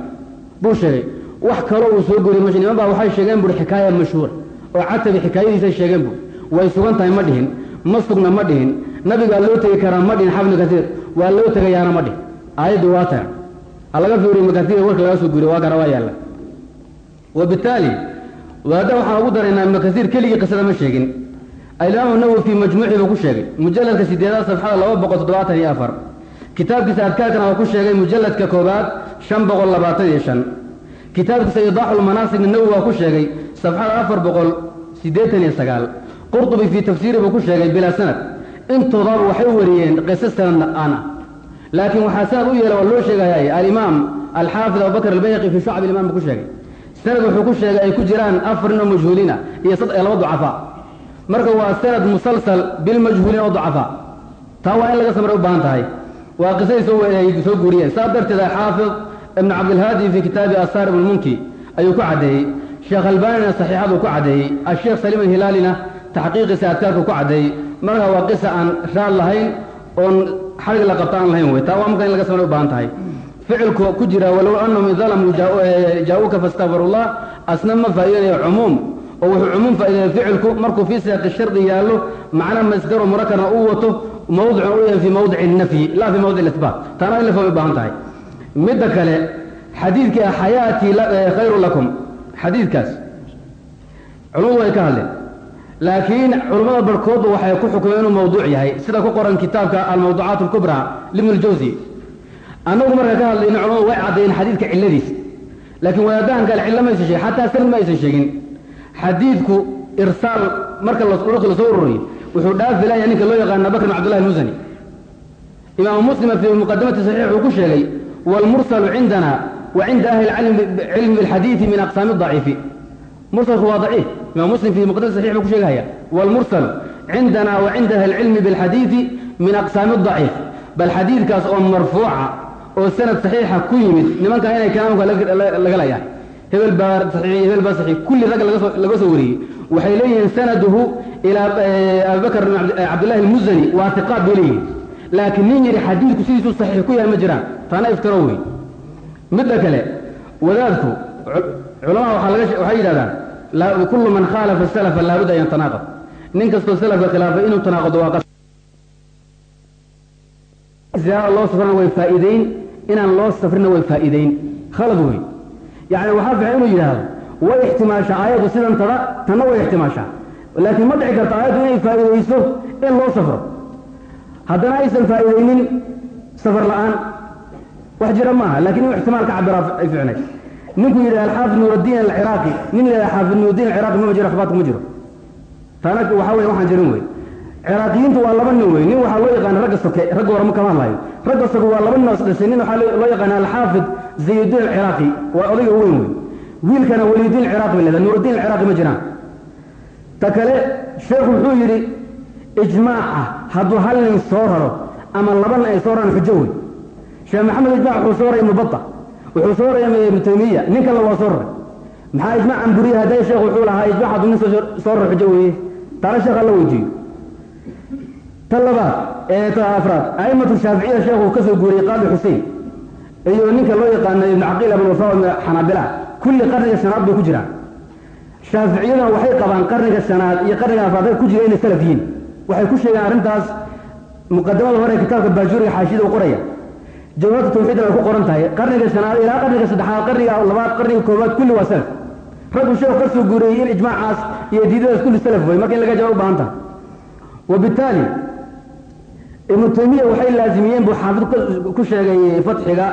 buu sheegay wax kaloo uu soo guriy m niman baa waxay sheegeen buui xikaaya mashhuur. Oo catabi xikaayadiisay sheegeen buui way sugan tahay ma dhihin ma sugna ma dhihin. Nabigaa loo tegi karaa ma dhihin xafnu kaiir waa loo tegayaana ma dhihin. Aayaddu waa taga ha laga fiiriyo makaiir warka laga soo guriyo waa kana waa yaalla. Wabittaali wadaadda waxaan ugu daraynaa ibnu kaiir keligii qisada ma sheegin. Alimaamu nawowi fii majmuucii buu ku sheegay. Mujalladka sideedaad safxada laba boqol toddobaatan iyo afar. Kitaabkiisa adkaarkana waa ku sheegay mujalladka koobaad shan boqol labaatan iyo shan. Kitaabkiisa idaaxu lmanaasibna nawowi waa ku sheegay safxada afar boqol siddeetan iyo sagaal qurطubi fii tafsiiri buu ku sheegay bilaa sanad. Intoodaba waxay wariyeen qiso sanad aan laakiin waxaa sanad u yeela oo loo sheegayay alimaam alxaafid abubakr albayhaqi fii shucab iliman buu ku sheegay. Sanad wuxuu ku sheegay ay ku jiraan afar nin oo majhuuliina iyo laba ducafaa. Marka waa sanad musalsal bilmajhuuliin oo ducafaa. Taa waa in laga samray u baahan tahay. Waa qisadii soo soo guuriyeen. Saas darteed xaafid ibn cabdilhaadi fii kitaabi asaar ibnmunki ayuu ku caddeeyey. Sheekh albanina saxiixaduu ku caddeeyey. Asheekh saliim alhilaalina taxqiiqiisa adkaarku ku caddeeyey. Marka waa qisa aan raad lahayn oon xarig la qabta aan lahayn wey taa waa marka in laga samray u baahan tahay. Ficilku ku jira walow annahum in dalamuu jaa-uuka faastakfirullah asna ma faa'iidanayo cumuum. Oo wuxuu cumuum faa'iidaya ficilku markuu fii siyaaqi shardi yaallo macna masdaro murakarna uu wato mawdicun u yahay fii mawdici nafyi laa fii mawdic isbaat taana in la fahmay u baahan tahay. Midda kale xadiidkii xayaatii khayru lakum. Xadiidkaas culummadu way ka hadleen laakiin culummada barhkoodba waxay ku xukumeen inuu mawduuc yahay. Sida ku qoran kitaabka almawduucaat alkubraa libn annagu marka ka hadlayna culamadu way caddeeyeen xadiidka cilladiis. Laakiin wadaadahan kale aysan sheegin xataa sanad ma sheegin. Xadiidku irsaal marka dhulka la soo ururiyo wuxuu dhaafi laaya ninka loo yaqaana bakr bin cabdullahi almusani imaamu muslima fii muqadamati saxiix wuxuu ku sheegay waalmursalu cindana wa cinda ahli cilmi bilxadiidi min aqsaami daciifi mursalku waa daciif imam muslim fii muqadamati saxiix buu ku sheegahaya waalmursalu cindana wa cinda ahli cilmi bilxadiidi min aqsaami daciif bal xadiidkaas oo marfuuca oo sanad saxiixa ku yimid nimankan inay kalaamka laga layahay hebel baa saxiix hebel baa saxiix kulli ragga laga soo wariyey. Waxay leeyihiin sanaduhu ilaa abubakr bin cabdillahi almuzani waa hiqaad bay leeyihiin laakiin nin yidhi xadiidku sidiisuu saxiix ku yahay ma jiraan. Taana iftiro wey. Midda kale wadaadku culamaha waxaa yidhahdaan kullu man khaalafa salafa laabudda an yatanaaqad nin kastoo salafka khilaafay inuu tanaaqado waa loo safrana way faa'iideyn inaan loo safrina way faa'iideyn khalad wey yacni waxaa fiican inuu yidhaahdo way ixtimaashaa aayaddu sidan tada tanna way ixtimaashaa laakiin ma dhici karto aayaddu inay faa'iidayso in loo safro haddana aysan faa'iidaynin safar la'aan wax jira maaha lakiin inuu ixtimaal ka cabiraa ay fiicnay ninkuu yidhi alxaafid nuuraddiin alciraaqi. Nin yidhahda xaafid nuuraddiin alciraaqi mama jiro akhbaarka ma jiro. Taana waxaa weye waxaan jirin wey ciraaqiyiintu waa laba nin wey nin waxaa loo yaqaana ragga soke ragga hore ma kama hadlayo. Ragga soke waa laba nin isdhisay nin waxaa loo yaqaana alxaafid zayudiin alciraaqi. Waa odayga weyn wey wiilkana waliyudiin alciraaqi bay leedahay nuuraddiin alciraaqi ma jiraan. Ta kale sheekhu wuxuu yidhi ijmaaca hadduu hal nin soo raro ama laba nin ay soo raraan xujo wey sheekh maxamed ijmac wuxuu soo raray ibnu bata wuxuu soo raray ibnu taymiya nin kale waa soo raray maxaa ijmaacan buriya hadday sheekh wuxuu lahaa? Ijmac hadduu nin soo raro xujo weeye. Taana sheekh alla weydiiyo. Ta labaad ee ta afraad a'immatu shaaficiyada sheekhu ka soo guuriyey qaadi xuseen iyo ninka loo yaqaano ibnu caqiil abulwafa xanaabila kulli qarniga shanaad bay ku jiraan shaaficiyaduna waxay qabaan qarniga shanaad iyo qarniga afraad ku jira inay salaf yihiin. Waxay ku sheegeen arrintaas muqadamada hore kitaabka baajuuriga xaashida u qoraya jawhaabta tawxiidna way ku qoran tahay qarniga shanaad ilaa qarniga saddexaad qarniga labaad qarniga koowaad kulli waa salaf. Raggu sheekhu ka soo in ijmaacaas iyo diidadaas kulli salaf way. Marka in laga jawaab u baahan tahay. Wabittaali ibnu taymiya waxay laazimiyeen buu xaafid ku sheegay fatxiga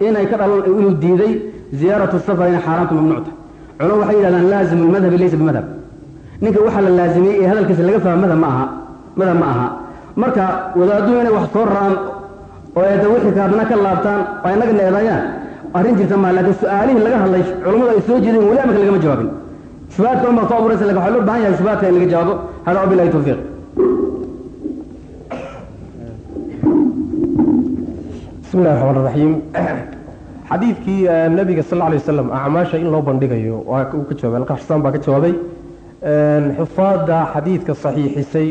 inay ka dhalan inuu diiday ziyaaratu safar inay xaaraantu mamnuucta. Culamo waxay yidhahdaan laazimu lmadhabi laysa bimadhab ninka waxaa la laazimiyey ee hadalkiisa laga fahma madhab ma aha madhab ma aha. Marka wadaadduhu inay wax soo raraan oo eeda wixii kaadna ka laabtaan oo ay naga needayaan arrin jirta maa laakiin su'aalihii laga hadlay culammadu ay soo jeedeen weli amaka lagama jawaabin. Shubahaadka un baa soo abuuraysa laakiin waxaa loo baahan yahay shubahaadka in laga jawaabo. Hada wabilahi tawfiiq. Bismi illahi raxmaan raxiim xadiidkii nabiga sal alay waslam acmaasha in loo bandhigayo waa uu ka jawaabay alqaxsaan baa ka jawaabay. Xufaada xadiidka saxiixisay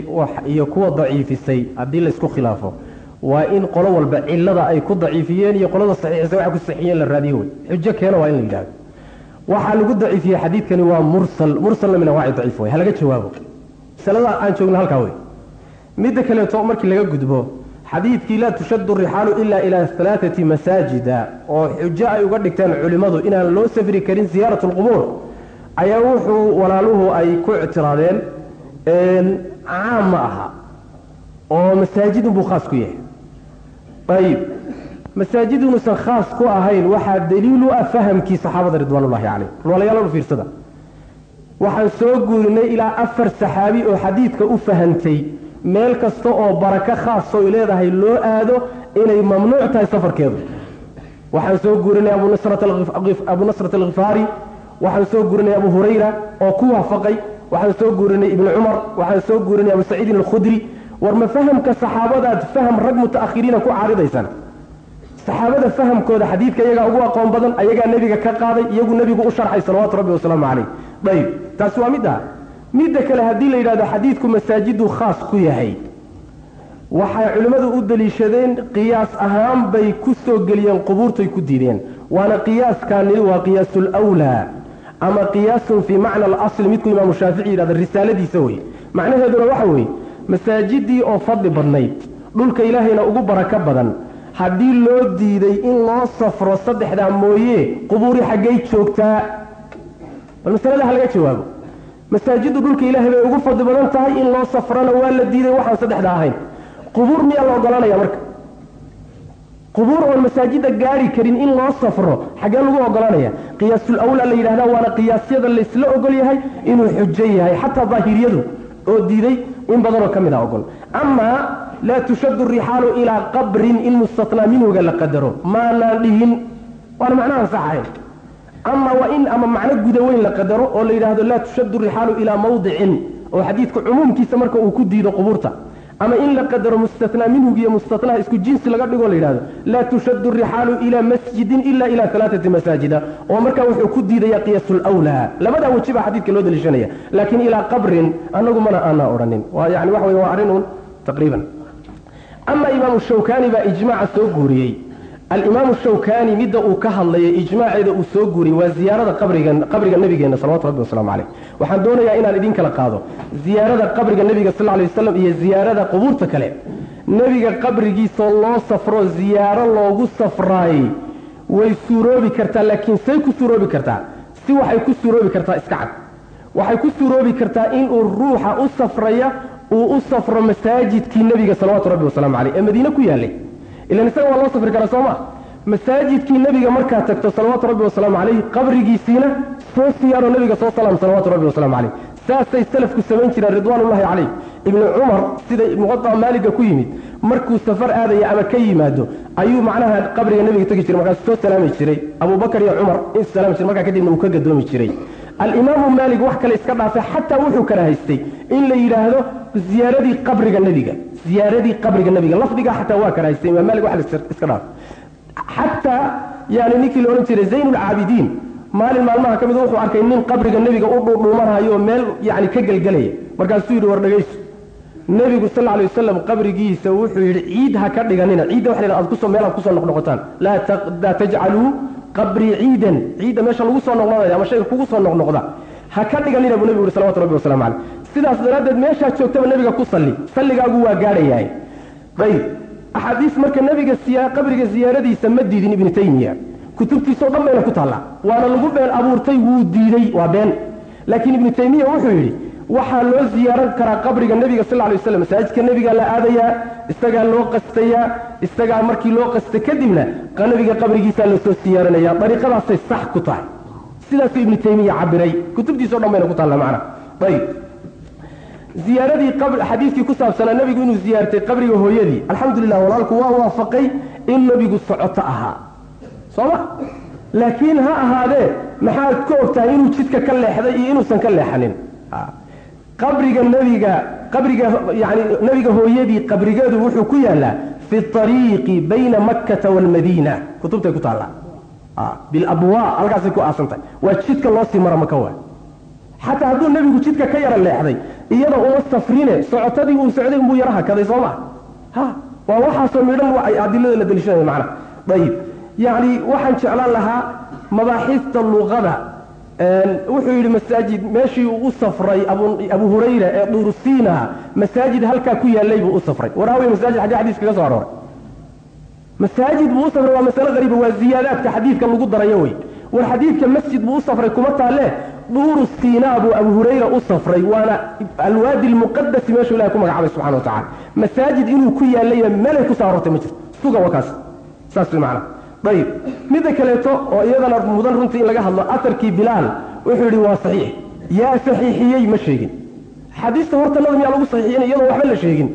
iyo kuwa daciifisay haddii laysku khilaafo waa in qolo walba cilada ay ku daciifiyeen iyo qolada saxiixisay waxay ku saxiixiyeen la raadiyo wey xujo keena waa in la yidhahdo waxaa lagu daciifiyey xadiidkani waa mursal mursalna min anwaaci daciif wey ha laga jawaabo. Masalada aan joogno halkaa wey midda kaleeto markii laga gudbo xadiidkii laa tushadu rixaalu ila ilaa alaaati masaajida oo xujo ay uga dhigteen culimmadu inaan loo safri karin ziyaarat lqubuur ayaa wuxuu walaaluhu ay ku ictiraadeen caam ma oo masaajidun buu khaas ku yahay ayib masaajid inuusan khaas ku ahayn waxaa daliil u ah fahamkii saxaabada ridwaanullahi caleyh walaalayaal fiirsada. Waxaan soo guurinay ilaa afar saxaabi oo xadiidka u fahantay meel kasta oo barako khaas oy leedahay loo aado inay mamnuuc tahay safarkeedu. Waxaan soo guurinay abu nasrat alkhifaari waxaan soo guurinay abu hurayra oo ku waafaqay waxaan soo guurinay ibnu cumar waxaan soo guurinay abu saciidin alkhudri war ma fahamka saxaabadaad faham rag mutaakhiriina ku caaridaysaan saxaabada fahamkooda xadiidka iyagaa ugu aqoon badan ayagaa nebiga ka qaaday iyagu nebigu u sharxay salawaatu rabbi wasalaamu caleyh ayib taasi waa mid ah midda kale haddii la yidhahdo xadiidku masaajiduu khaas ku yahay. Waxay culimmadu u daliishadeen qiyaas ahaan bay ku soo geliyeen qubuurtay ku diideen. Waana qiyaaskani waa qiyaasul wlaa ama qiyaasun fii macna alasli midku imaamu shaafici yidhahda risaaladiisa wey macnaheeduna waxa weeye masaajidii oo fadli badnayd. Dhulka ilaahayna ugu barako badan. Haddii loo diiday in loo safro saddexdaa mooye qubuuri xaggay joogtaa. Bal masalada ha laga jawaabo. Masaajidu dhulka ilaahay bay ugu fadli badan tahay in loo safrana waa la diiday waxaan saddexda ahayn. Qubuur miyaa la ogolanaya marka? Qubuur oon masaajida gaari karin in loo safro xaggee lagu ogolanaya qiyaasul awlaa la yidhahdaa waana qiyaasyada laysla ogol yahay inuu xujo yahay. Xataa daahiriyadu oo diiday in badanoo ka mid a ogol. Amaa laa tushaddu rixaalu ilaa qabrin in mustatnaa minhuga la qadaro. Maanaan dhihin waana macnahaan sax ahayn ama waa in ama macno guda weyn la qadaro oo la yidhaahdo laa tushaddu rixaalu ilaa mawdicin oo xadiidka cumuumkiisa marka uu ku diido qubuurta ama in la qadaro mustatnaa minhug iyo mustatnaha isku jinsi laga dhigo la yidhahdo laa tushaddu rixaalu ilaa masjidin ila ila alaaati masaajida. Oo markaa wuxuu ku diidaya qiyaasul wlaa labadaa weji xadiidka loo daliishanaya. Laakiin ilaa qabrin anagu mana aanaa odhanin yani waxa wey waa arrin taqriiban. Ama imaamu shawkani baa ijmaaca soo guuriyey alimaamu shawkani midda uu ka hadlayay ijmaaceeda uu soo guuriyey waa ziyaarada qabriga nabigeena salawatu rabbi wasalaamu caleyh waxaan doonayaa inaan idin kala qaado ziyaarada qabriga nebiga sal lay wasalam iyo ziyaarada qubuurta kale. Nebiga qabrigiisoo loo safro ziyaaro loogu safraayey way suuroobi kartaa laakiin say ku suuroobi kartaa. Si waxay ku suuroobi kartaa iska cad. Waxay ku suuroobi kartaa inuu ruuxa u safraya uu u safro masaajidkii nebiga salawaatu rabbi wasalaamu caleyh ee madiine ku yaallay ilan isaga waa loo safri karaa soo ma? Masaajidkii nebiga markaad tagto salawaatu rabbi wasalaamu caleyh qabrigiisiina soo siyaaro nebiga soo salaam salawaatu rabbi wasalaamu caleyh saasay salafku samayn jireen ridwaanullahi calayh ibnu cumar sida muqadaca maaliga ku yimid markuu safar aadaya ama ka yimaado ayuu macnaha qabriga nebiga tegi jiray markaas soo salaami jiray. Abubakar iyo cumar in salaami jiray markaa kadibna uu ka gadoomi jiray alimaamu maalik wax kale iska dhaafay xataa wuxuu kala haystay in la yidhaahdo ziyaaradii qabriga nebiga ziyaaradii qabriga nebiga. Lafdigaa xataa waa kala haystay imaam maalik wax iska dhaafay xataa yani ninkii la odhan jiray zayn ulcaabidiin maalin maalmaha ka mid wuxuu arkay nin qabriga nebiga u dhuudhuumanayo meel yani ka gelgelaya markaasuu yidhi war dhegayso nebigu sal alay wasalam qabrigiisa wuxuu yidhi ciid ha ka dhiganina ciidda waxa la ad ku soo meel aad ku soo noqnoqotaan. Laa tajcaluu qabrii ciidan ciidda meesha lagu soo noqnoqdaya ama shayga kugu soo noqnoqda. Ha ka dhiganina buu nebigu yidhi salawatu rabbi wasalamu caleyh. Sidaas daraaddeed meeshaad joogtaba nebiga ku salli. Salligaagu waa gaadhayahay. Ayib axaadiis marka nebiga qabriga ziyaaradiisa ma diidin ibnu taymiya. Kutubtiisao dhan bayna ku taallaa waana lagu been abuurtay wuu diiday waa been. Laakiin ibnu taymiya wuxuu yidhi waxaa loo ziyaaran karaa qabriga nebiga sal lay waslam masaajidka nebigaa la aadayaa isagaa loo qastayaa isagaa markii loo qasta kadibna nebiga qabrigiisaa la soo siyaaranaya dariiqadaasay sax ku tahay. Sidaasuu ibnu taymiya cabiray kutubtiisao dhan bayna ku taalla macna. Ayib. Ziyaaradii xadiidkii ku saabsanaa nebigu inuu ziyaartay qabriga hooyadii. Alxamdulilah walaalku waa waafaqay in nebigu socoto ahaa. Soo ma? Laakiin ha ahaadee maxaad ka og tahay inuu jidka ka leexday iyo inuusan ka leexanin qabriga nebiga qabriga yani nebiga hooyadii qabrigeedu wuxuu ku yaalaa fi ariiqi bayna makkata waalmadiina kutubtay ku taallaa bilabwaa halkaasay ku aasantahay waa jidka loo sii mara maka waa xataa hadduu nebigu jidka ka yara leexday iyada uma safrine socotadii uu socday unbuu yara hakaday soo maa ha waa waxaasoo midhan adilada la deliishanaya macna. Ayib yacni waxaan jeclaan lahaa mabaaxiista luqada wuxuu yidhi masaajid meeshii uu u safray abu hurayra ee durusiina masaajid halkaa ku yaallay buu u safray. Waraawiy masaajid xagee xadiis kaga soo arooray. Masaajid buu u safray waa masale qariiba waa ziyaadaadka xadiidka lagu darayo wey war xadiidka masjid buu u safray kuma taalle duuru siinaa buu abu hurayra u safray waana alwaadi lmuqadasi meeshuu ilahay ku magacaabay subxana wa tacala masaajid inuu ku yaallayba meelay ku soo aroortay ma jirto. Suga waa kaas saas wey macana ayib midda kaleeto oo iyadana mudan runtii in laga hadlo atarkii bilaal wuxuu yidhi waa saxiix. Yaa saxiixiyey ma sheegin. Xadiista hortanada miyaa lagu saxiixin iyadoo waxba la sheegin.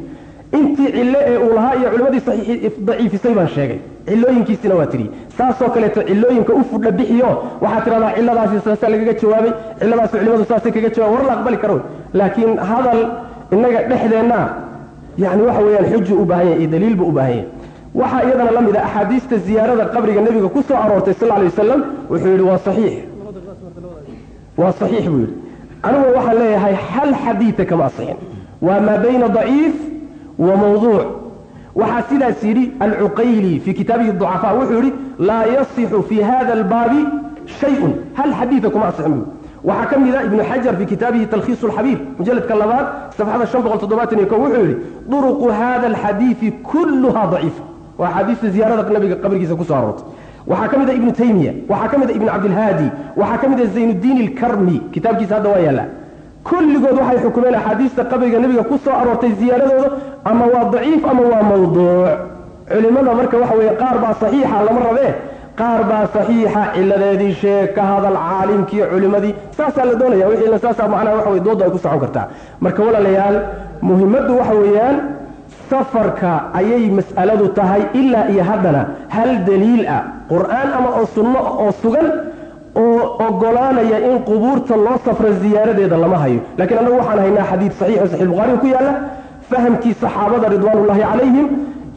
Intii cille ee uu lahaa iyo culimmadii daciifisay baan sheegay. Cilooyinkiisina waa tidhi saasoo kaleeto cilooyinka u fudha bixiyo waxaad tidhahdaa cilladaasi saasa lagaga jawaabay cilladaasi culimmadu saasay kaga jawabay war la aqbali karo. Laakiin hadal innaga dhexdeenna yani waxa weeyaan xuju u baahan yahay iyo daliil buu u baahan yahay waxaa iyadana la mid a axaadiista ziyaarada qabriga nebiga ku soo aroortay sal lay wasalam wuxuu yidhi waa saxiix. Waa saxiix buu yidhi. Anigu waxaan leeyahay hal xadiida kama asixin. Waa maa bayna daciif wa mawduuc. Waxaa sidaas yidhi alcuqayli fii kitaabihi ducafaa wuxuu yidhi laa yasixu fi hada albaabi shayun. Hal xadiida kuma asixin buu waxaa ka mida ibnu xajar fii kitaabihi talkhiisu lxabiib mujaladka labaad safxada wuxuu yidhi duruqu hada alxadiidi kulluha daciifa waa axaadiista ziyaarada nabiga qabrigiisa ku soo aroortay. Waxaa ka mid a ibnu taymiya waxaa ka mid a ibnu cabdilhaadi waxaa ka mid a zaynuddiin ilkarmi kitaabkiisa hadda waa yaallaa. Kulligood waxay xukumeen axaadiista qabriga nebiga ku soo aroortay ziyaaradooda ama waa daciif ama waa mawduuc. Culimada marka waxa weeye qaar baa saxiixa lama rabee. Qaar baa saxiixa ciladeedii sheeg ka hadal caalimkii culimadii. Saasaa la doonaya wixii saasaa macnaha waxa weye dooda ay ku socon kartaa. Marka walaalayaal muhimaddu waxa weeyaan safarka ayay mas'aladu tahay ilaa iyo haddana hal daliil ah qur'aan ama oo sunno oo sugan oo ogolaanaya in qubuurta loo safro ziyaaradeeda lama hayo. Lakiin annagu waxaan haynaa xadiid saxiix oo saxiix bukhaariga ku yaalla fahamkii saxaabada ridwaanullahi calayhim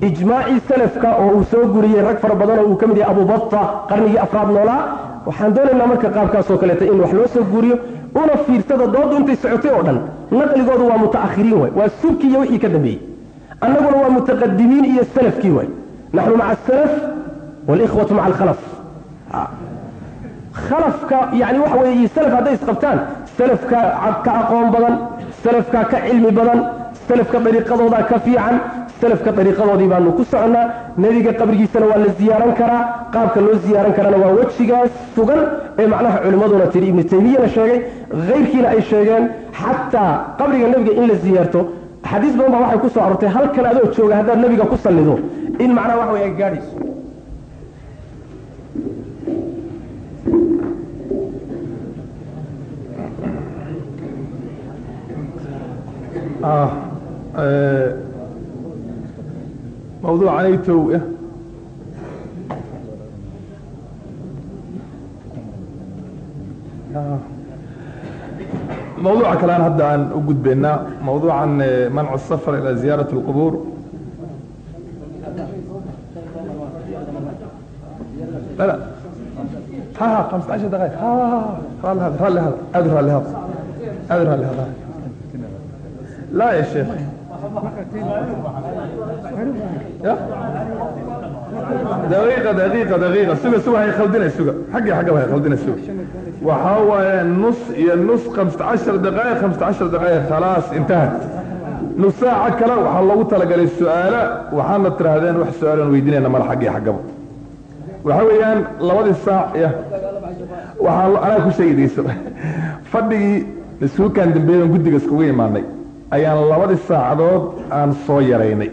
ijmaacii salafka oo uu soo guriyey rag fara badan oo uu ka mid yahay abubata qarnigii afraad noolaa. Waxaan doonaynaa marka qaabkaasoo kaleeta in wax loo soo guuriyo una fiirsada doodu intay socotay oo dhan. Naqligoodu waa muta'akhiriin waay waa subkii iyo wixii ka dambeeyey annaguna waa mutaqadimiin iyo salafkii waay. Naxnu maca asalaf walikhwatu maca alkhalaf. Khalafka yani waxa weeye iyo salaf hadday isqabtaan salafka ka aqoon badan salafka ka cilmi badan salafka dariiqadooda ka fiican salafka dariiqadoodii baanu ku soconnaa nebiga qabrigiisana waa la ziyaaran karaa qaabka loo ziyaaran karana waa wejigaas sugan ee macnaha culimmaduna tiri ibnu taymiyana sheegay hayrkiina ay sheegeen xataa qabriga nebiga in la ziyaarto xadiis badan baa waxay ku soo arortay hal kale adoo jooga haddaad nebiga ku sallido. In macnaha waxa wey ay gaadhayso. Mawduucan aytow ah. Yeah. موضوع كلام هبدا عن وجود بيننا موضوع عن منع السفر إلى زيارة القبور لا لا ها ها 15 دقائق ها ها ها هذا هذا هذا ادرى لهذا ادرى لهذا لا يا شيخ دقيقة دقيقة دقيقة سوق هي خلدنا السوق حقي حقي waxaa waaye nus iyo nus hamsta cashar daqaaiq hamsta cashar daqaaiq khalaas intahat nus saaca kale waxaa loogu talagalay su'aalo waxaadna tiraahdeen wax su'aalaan weydiinayna mala xagg iyo xaggaba. Waxaa weeyaan labadii saac y waxaa anaa ku sheegi dayso fadhigii iskugu kaan dambeeyan guddiga iskugu imaanay. Ayaan labadii saacadood aan soo yaraynay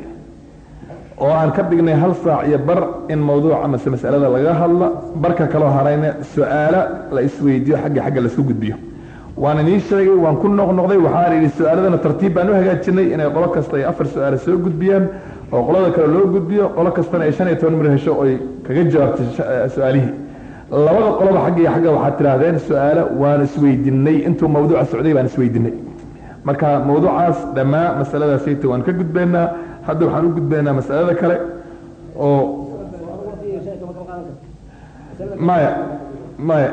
oo aan ka dhignay hal saac iyo bar in mawduuca mase masalada laga hadla barka kaloo harayna su'aalo la isweydiiyo xagga xagga la isku gudbiyo. Waan inii sheegay waan ku noqnoqday waxaan idhi su'aaladana tartiib baan u hagaajinay inay qolo kasta ay afar su'aalo soo gudbiyaan oo qolada kale loo gudbiyo. Qolo kastana ay shan iyo toban mir hesho oy kaga jawaabtay su'aalihii. Labada qoloba xagga iyo xagga waxaad tidhaahdeen su'aalo waan isweydinay intuu mawduuca socday baan isweydinay marka mawduucaas dhammaa masaladaasayta waan ka gudbaynaa hadda waxaan u gudbaynaa masalada kale oo maya maya.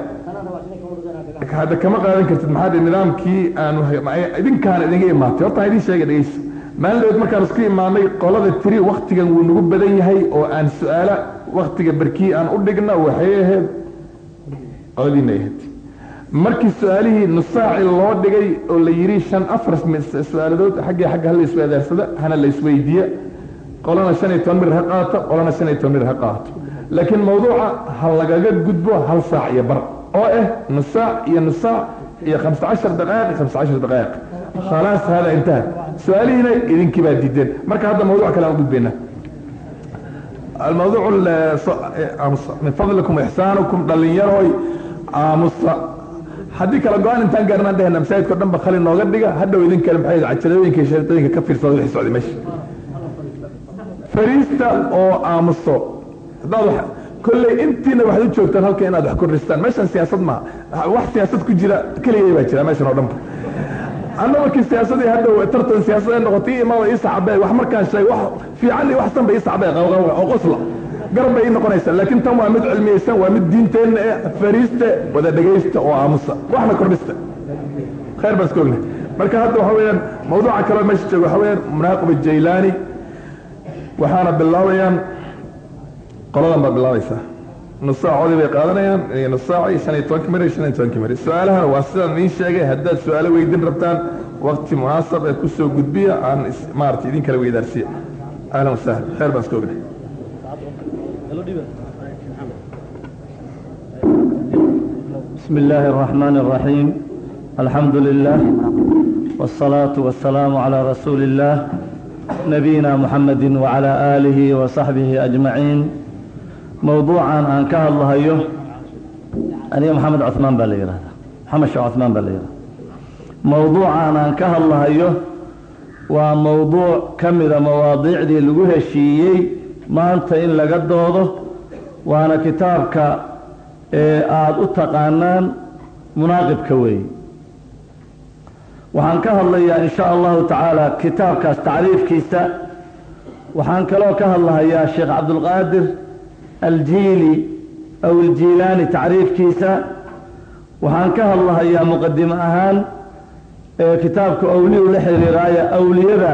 Hadda kama qaadan kartid maxaa nidaamkii aanu idinkaana idinga imaatay? Horta idin sheega dhegeyso maalin dhaweed markaan isku imaanay qolada tiri waktigan wuu nagu badan yahay oo aan su'aala waktiga barkii aan u dhigna waxay ahayd qoladiina ahayd markii su-aalihii nusaaci loo dhigay oo la yidhi shan afar su-aaladood xaggii xagga hala isweedaarsada hana la isweydiiye qolana shan iyo toban mir ha qaato qolana shan iyo toban mir ha qaato laakiin mawduuca ha lagaga gudbo hal saac iyo bar oo ah nusaac iyo nusaac iyo hamsa cashar daqaa'iq hamsa cashar daqaa'iq khalaas hada intaha su-aalihiina idinkii baa diideen marka hadda mawduuc kale aan u gudbaynaa الموضوع من فضلكم وإحسانكم ضلين يروي آمصة haddii kala go'aan intaan gaarnaan dhehna masaajidka o dhan ba khali nooga dhiga hadhow idin kale maxay cajalooyinka iyo sharitooyinka ka fiirsada wixii socday meesha. Fariista oo aamuso. Haddaad wax kolley intiina waxaad u joogtaan halka inaad wax kordhistaan meeshan siyaasad maaha wax siyaasad ku jira keligay baa jira meeshan oo dhanba. Anna markii siyaasadii hadhow tartan siyaasadee noqotay imaada ii saxabee wax markaan sheegay wax fiican iyo wax sanba ii saxabee qawqawga oo qosla garab bay noqonaysaa laakiin tan waa mid cilmiyeysan waa mid diinteenna ee fariista wada dhegaysta oo aamusa waxna kordhista khayr baan iska ognahay marka hadda waxa weeyaan mawduuca kaleo meesha jooga waxa weeyaan munaaqib jaylaani waxaana bilaabayaan qoladan baa bilaabaysaa nus saacoodii bay qaadanayaan nus saac iyo shan iyo tobanka mir shan iyo tobanka mir su'aalahana waa sidaan idiin sheegay haddaad su'aalo weydin rabtaan wakti munaasab ee ku soo gudbiya aan maarata idin kala weydaarsiya ahlan wasahlan khayr baan iska ognahay بسم الله الرحمن الرحيم الحمد لله والصلاة والسلام على رسول الله نبينا محمد وعلى آله وصحبه أجمعين موضوعا عن كه الله أيه أنا محمد عثمان بليرة محمد شو عثمان بليرة موضوعا عن كه الله أيه وموضوع كم إذا مواضيع دي لقوها الشيء ما أنت إن لقد دوضه waana kitaabka ee aada u taqaanaan munaaqibka weeye waxaan ka hadlayaa in sha allahu tacaala kitaabkaas tacriifkiisa. Waxaan kaloo ka hadlahayaa sheekh cabdulqaadir aljiili aw aljiilaani tacriifkiisa. Waxaan ka hadlahayaa muqadimo ahaan ee kitaabka awliyu la xiriiraaya awliyada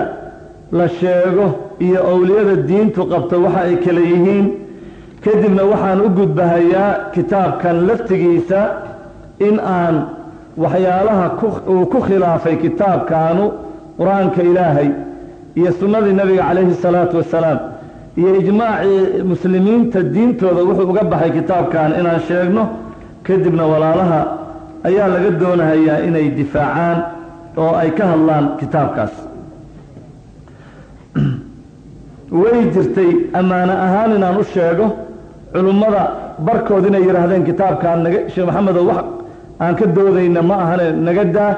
la sheego iyo awliyada diintu qabta waxa ay kala yihiin kadibna waxaan u gudbahayaa kitaabkan laftigiisa in aan waxyaalaha uu ku khilaafay kitaabkaanu qur'aanka ilaahay iyo sunnadii nabiga calayhi salaatu wasalaam iyo ijmaacii muslimiinta diintooda wuxuu uga baxay kitaabkan inaan sheegno. Kadibna walaalaha ayaa laga doonahayaa inay difaacaan oo ay ka hadlaan kitaabkaas. Way jirtay ammaano ahaan inaan u sheego culummada barkood inay yidhaahdeen kitaabkaan naga sheekh maxamedow wax aan ka doodayna ma ahane naga daa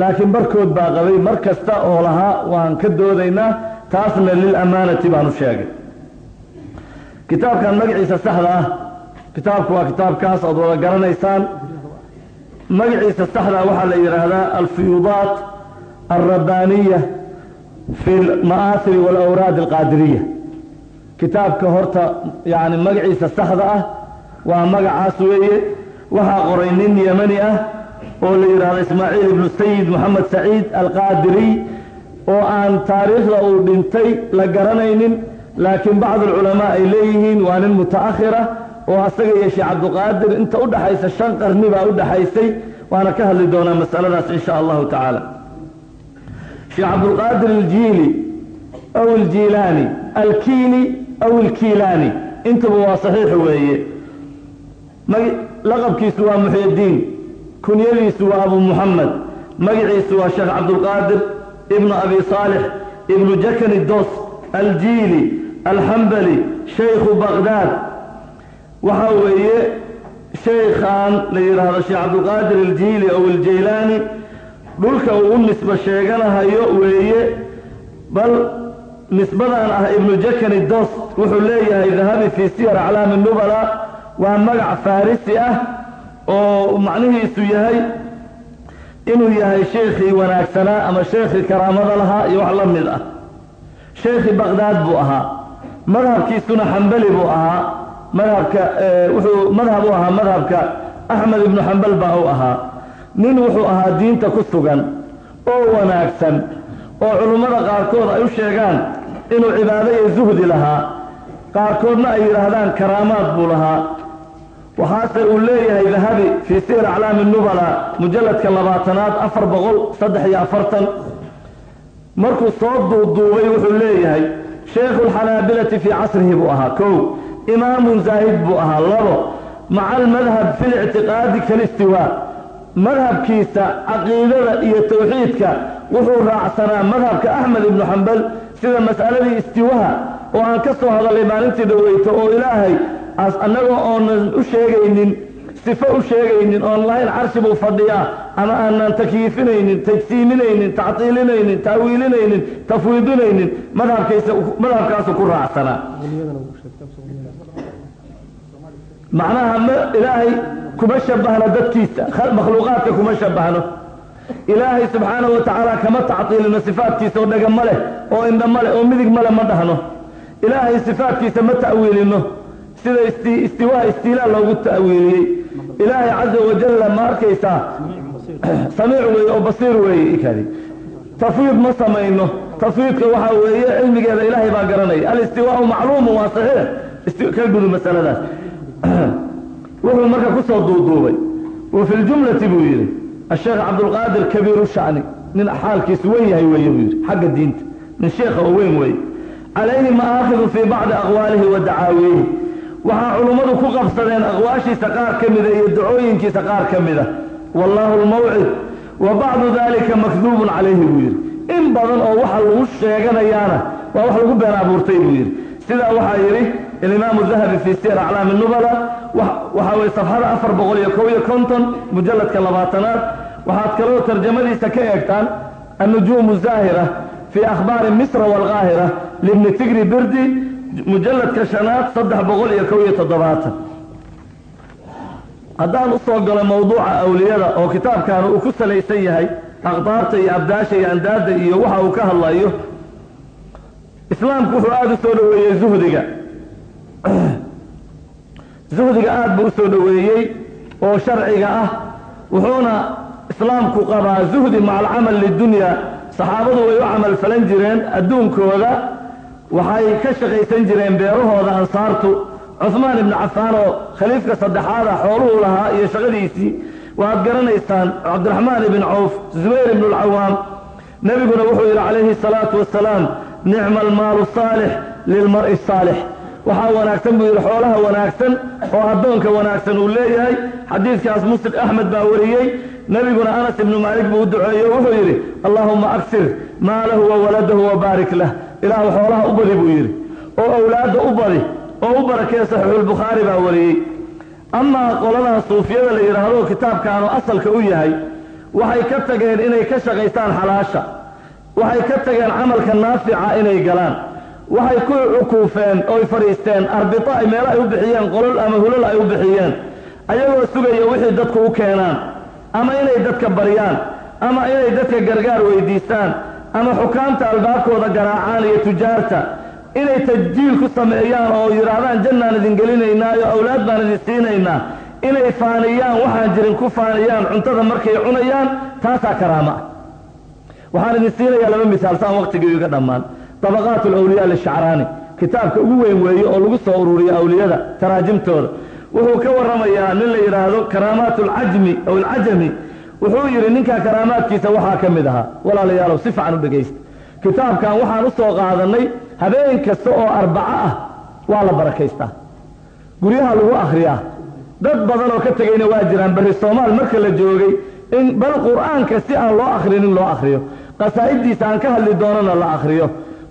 laakiin barkood baa qabay mar kasta oo lahaa waan ka doodaynaa taasna lil amaanati baan u sheegay. Kitaabkan magaciisa saxda ah kitaabku waa kitaabkaas ood wada garanaysaan. Magaciisa saxda ah waxaa la yidhaahdaa alfuyuudaat alrabbaaniya fi lma'aahiri walawraad alqaadiriya kitaabka horta yani magaciisa saxda ah waa magacaas weeye. Waxaa qoray nin yemani ah oo la yidhaahdo ismaaciil ibnu sayid moxamed saciid alqaadiriy oo aan taariikhda uu dhintay la garanaynin laakiin bacd alculamaa ay leeyihiin waa nin muta'akhira oo asaga iyo sheekh cabdiqaadir inta u dhaxaysa shan qarni baa u dhaxaysay. Waana ka hadli doonaa masaladaas in sha allahu tacaala. Sheekh cabdulqaadir aljiili aw aljiilaani alkiini aw ilkiilaani intuba waa saxiix weeye laqabkiisu waa muxyidiin kunyadiisu waa abu muxamed magaciisu waa sheekh cabdulqaadir ibnu abi saalix ibnu jakani dos aljiili alxambali shaykhu baqdaad waxa weeye shaykhan la yidhaahdo sheekh cabdulqaadir aljiili aw aljaylaani dhulka uu u nisba sheeganahayo weeye bal nisbadan ah ibnu jakani dos wuxuu leeyahay dahabi fii siyar aclaami nubala waa magac farisi ah oo macnihiisu yahay inuu yahay sheekhii wanaagsanaa ama sheekhii karaamada lahaa iyo wax la mid ah. Sheekhii baqdaad buu ahaa madhabkiisuna xambali buu ahaa madhabka wuxuu madhab u ahaa madhabka axmed ibnu xambal baa u ahaa. Nin wuxuu ahaa diinta ku sugan oo wanaagsan oo culummada qaarkood ay u sheegaan inuu cibaado iyo zuhdi lahaa. Qaarkoodna ay yidhaahdaan karaamaad buu lahaa. Waxaase uu leeyahay dahabi fii siyar aclaami nubala mujalladka labaatanaad afar boqol saddex iyo afartan. Markuu soo duuduubay wuxuu leeyahay sheekhu lxanaabilati fii casrihi buu ahaa. Kow imaamun zaahid buu ahaa. Labo maca almadhab fi lictiqaadi kalistiwaa madhabkiisa caqiidada iyo tawxiidka wuxuu raacsanaa madhabka axmed ibnu xambal sida mas'aladii istiwaha oo aan ka soo hadalay maalintii dhaweyto oo ilaahay annagoo oonan u sheegaynin sifo u sheegaynin oon lahayn carshi buu fadhiyaa ama aanan takyiifinaynin tajsiiminaynin tactiilinaynin taawiilinaynin tafwiidinaynin madhabkiisa madhabkaasu ku raacsanaa macnaha m ilaahay kuma shabahno dadkiisa makhluuqaadka kuma shabahno ilaahay subxaanahu wa tacaala kama tactiilino sifaadkiisa oo dhaga ma leh oo indha ma leh oo midig male ma dhahno. Ilaahay sifaadkiisa ma ta'wiilino. Sida istiwaha istiilaa loogu ta'wiiliyey. Ilaahay caza wajalla ma arkaysaa samiic weeye oo basiir weeye ikadi tafwiid ma samayno. Tafwiidka waxaa weeye cilmigeeda ilaahay baa garanaya alistiwaau macluumu waa saxiix. Ka gudu masaladaas. Wuxuu marka ku soo duuduubay. Wa fi ljumlati buu yidhi asheekh cabdulqaadir kabiiru shacni nin xaalkiisu wen yahay weeye buu yidhi xagga diinta nin sheekha oo weyn weeye calayhi maaakidu fii bacdi aqwaalihi wa dacaawiihi waxaa culummadu ku qabsadeen aqwaashiisa qaar ka mida iyo dacooyinkiisa qaar ka mida wallaahu lmawcid wa bacdu dalika makduubun calayhi buu yidhi in badan oo waxa lagu sheeganayaana waa wax lagu been abuurtay buu yidhi sidaa waxaa yidhi alimaamu dahabi fii siyar aclaami nubala waxaa weye safxada afar boqol iyo kow iyo konton mujalladka labaatanaad waxaad kaloo tarjamadiisa ka eegtaan annujuumu zaahira fii akhbaari misra waalqaahira libni tigri birdi mujalladka shanaad saddex boqol iyo kow iyo toddobaatan haddaan u soo galo mawduuca awliyada oo kitaabkan uu ku salaysan yahay aqdaarta iyo abdaasha iyo andaada iyo waxa uu ka hadlayo islaamku wuxuu aada u soo zuhdiga aada buu u soo dhoweeyey oo sharciga ah wuxuuna islaamku qabaa zuhdi maca alcamal lidunya. Saxaabadu way u camal falan jireen adduunkooda waxay ka shaqaysan jireen beerahooda ansaartu. Cuhmaan ibnu cafaan oo khaliifka saddexaada xooluhu lahaa iyo shaqadiisii. Waad garanaysaan cabdiraxmaan ibn cawf zubayr ibnu alcawaam. Nebiguna wuxuu yidhi calayhi salaatu wasalaam nicma almaalu saalix lilmar'i saalix waxaa wanaagsan buu yidhi xoolaha wanaagsan oo addoonka wanaagsan uu leeyahay. Xadiidkaas muslim axmed baa wariyey. Nebiguna anas ibnu maalik buu u duceeyey o wuxuu yidhi allaahumma aksir maalahu wa waladahu wa lah. Ilaahu xoolaha u badi buu yidhi. Oo awlaadda u badi oo u barakee saxiixulbukhaari baa wariyey. Amaa qoladan suufiyada la yidhaahdo kitaabkaanu asalka u yahay waxay ka tageen inay ka shaqaystaan xalaasha. Waxay ka tageen camalka naafica inay galaan waxay ku cukuufeen oy fadhiisteen arbito ay meelo ay u bixiyeen qolol ama hulol ay u bixiyeen. Ayagoo sugaya wixii dadku u keenaan. Ama inay dadka baryaan ama inay dadka gargaar weydiistaan ama xukaamta albaabkooda garaacaan iyo tujaarta. Inay tajjiil ku sameeyaan oo yidhaahdaan jannaan idin gelinaynaa iyo awlaad baan idin siinaynaa. Inay faaniyaan waxaan jirin ku faaniyaan cuntada markay cunayaan taasaa karaama. Waxaan idin siinayaa laba misaal saan waqtigii iga dhammaan dabaqaat alawliyaa lishacraani kitaabka ugu weyn weeye oo lagu soo ururiyo awliyada taraajimtooda wuxuu ka warramayaa nin la yidhaahdo karaamaat alcajmi aw alcajami wuxuu yidhi ninkaa karaamaadkiisa waxaa ka mid ahaa walaalayaalow si fiican u dhegaysta kitaabkan waxaan u soo qaadannay habeen kasta oo arbaco ah waa la barakaystaa guryaha lagu akhriyaa dad badan oo ka tegayna waa jiraan barri soomaal marka la joogay in bal qur'aanka si aan loo akhrinin loo akhriyo qasaa'iddiisa aan ka hadli doonana la akhriyo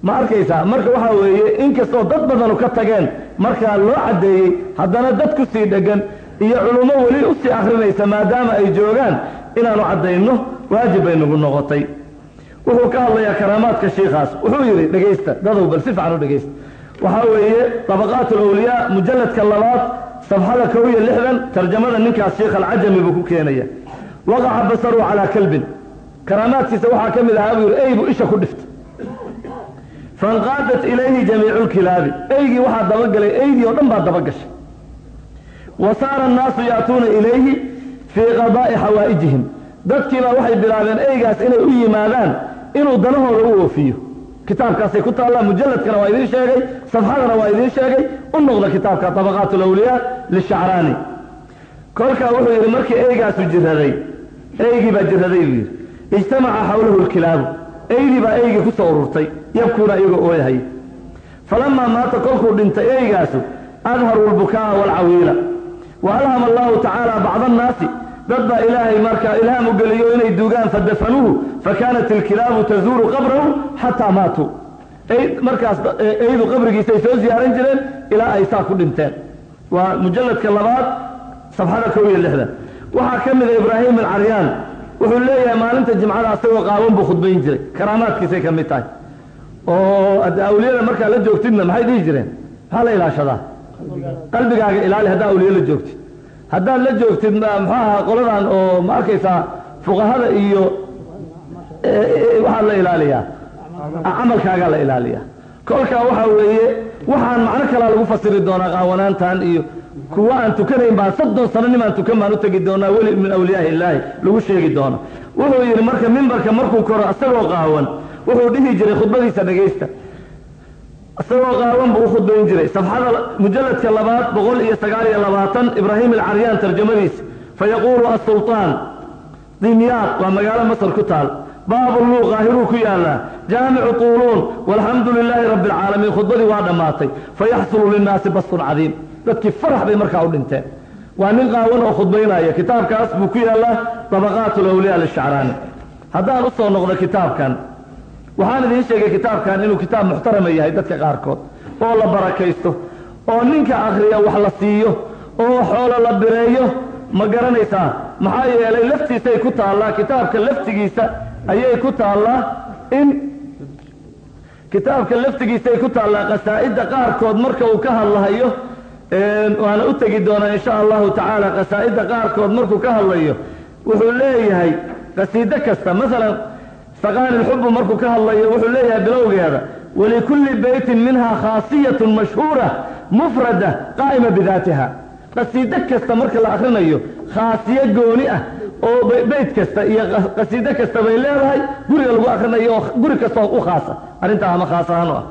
ma arkaysaa? Marka waxaa weeye inkastoo dad badanu ka tageen markaa loo caddeeyey haddana dad ku sii dheggan iyo culummo weli u sii akhrinaysa maadaama ay joogaan inaanu caddayno waajib bay nagu noqotay. Wuxuu ka hadlayaa karaamaadka shiikaas wuxuu yidhi dhegaysta dadow bal si fiican u dhegaysta waxaa weeye dabaqaat alawliyaa mujalladka labaad safxada kow iyo lixdan tarjamada ninkaas sheikh alcajami buu ku keenaya. Waqaca basaru calaa kalbin. Karaamaadkiisa waxaa ka mid ahaa buu yidhi ey buu isha ku dhiftay fainqaadat ilayhi jamiicu lkilaabi. Eygii waxaa dabagalay eygii oo dhan baa dabagashay wa saara annaasu ya'tuuna ilayhi fii qadaa'i xawaa'ijihim dadkiibaa waxay bilaabeen eygaas inay u yimaadaan inuu danahooda u oofiyo. Kitaabkaasay ku taallaa mujalladkana waa idiin sheegay safxadana waa idiin sheegay u noqda kitaabka dabaqaat alawliyaa lishacraani. Kolkaa wuxuu yidhi markii eygaasu jiraday eygii baa jiraday buu yidhi ijtamaca xawlahu lkilaabu. Eydii baa eygii ku soo ururtay yabkuuna iyagoo ooyahay. Falamaa maata kolkuu dhintay eygaasu adharu lbukaa'a waalcawiila wa alhama allahu tacaala bacda annaasi dad baa ilaahay markaa ilhaam u geliyo inay duugaan fadafanuuhu fakaanat ilkilaabu tazuuru qabrahu xataa maatuu markaas eydu qabrigiisay soo ziyaaran jireen ilaa ay saa ku dhinteen. Waa mujalladka labaad safxada kow iyo lixdan waxaa ka mida ibraahim alcaryaan wuxuu leeyahay maalinta jimcada asagoo qaawan buu khudbayn jiray. Karaamaadkiisay ka mid tahay oo awliyada markaa la joogtidna maxay dhihi jireen? Maxaa la ilaashadaa qalbigaaga ilaali haddaa awliye la joogtid haddaad la joogtid muxuu ahaa qoladan oo ma arkaysaa fuqahada iyo waxaa la ilaaliyaa. Camalkaagaa la ilaaliyaa. Kolkaa waxaa weeye waxaan macno kalaa lagu fasiri doonaa qaawanaantan iyo kuwa aan tukanayn baan soddon sano nimaan tukan baan u tegi doonaa weli min awliyaai illaahi lagu sheegi doona wuxuu yidhi marka mimbarka markuu koro isagoo qaawan. Wuxuu dhihi jiray khudbadiisa dhegaysta isagoo qaawan buu u khudbayn jiray. Safxada mujalladka labaad boqol iyo sagaal iyo labaatan ibraahim alcaryaan tarjamadiisa. Fayaquulu asulطaan dimyaad waa magaalo masar ku taal. Baabuluu qaahiruu ku yaallaa jaamicu tuuluun walxamdu lilaahi rabbi alcaalamiin khudbadii waa dhammaatay. Fayaxsulu linnaasi bastun cadiim dadkii farax bay markaa u dhinteen. Waa nin qaawan oo khudbaynaya kitaabkaas buu ku yaallaa dabaqaat alawliyaa lishacraani haddaan u soo noqdo kitaabkan waxaan idiin sheegay kitaabkan inuu kitaab muxtarama yahay dadka qaarkood oo la barakaysto oo ninka akhriya wax la siiyo oo xoolo la bireeyo. Ma garanaysaa maxaa yeelay laftiisay ku taallaa kitaabka laftigiisa ayay ku taallaa in kitaabka laftigiisay ku taallaa qasaa'idda qaarkood marka uu ka hadlahayo waana u tegi doonaa insha allahu tacaala qasaa'idda qaarkood markuu ka hadlayo wuxuu leeyahay qasiido kasta. Masalan saqaani lxubu markuu ka hadlayo wuxuu leeyahay bilowgeeda walikulli beytin minha khaasiyatun mashhuura mufrada qaa'ima bidaatiha. Qasiido kasta marka la akrinayo khaasiyo gooni ah oo beyt kasta iyo qasiido kasta bay leedahay guriga lagu akrinayo oo guri kastoo u khaasa. Arrintaa ama khaas ahaan u ah.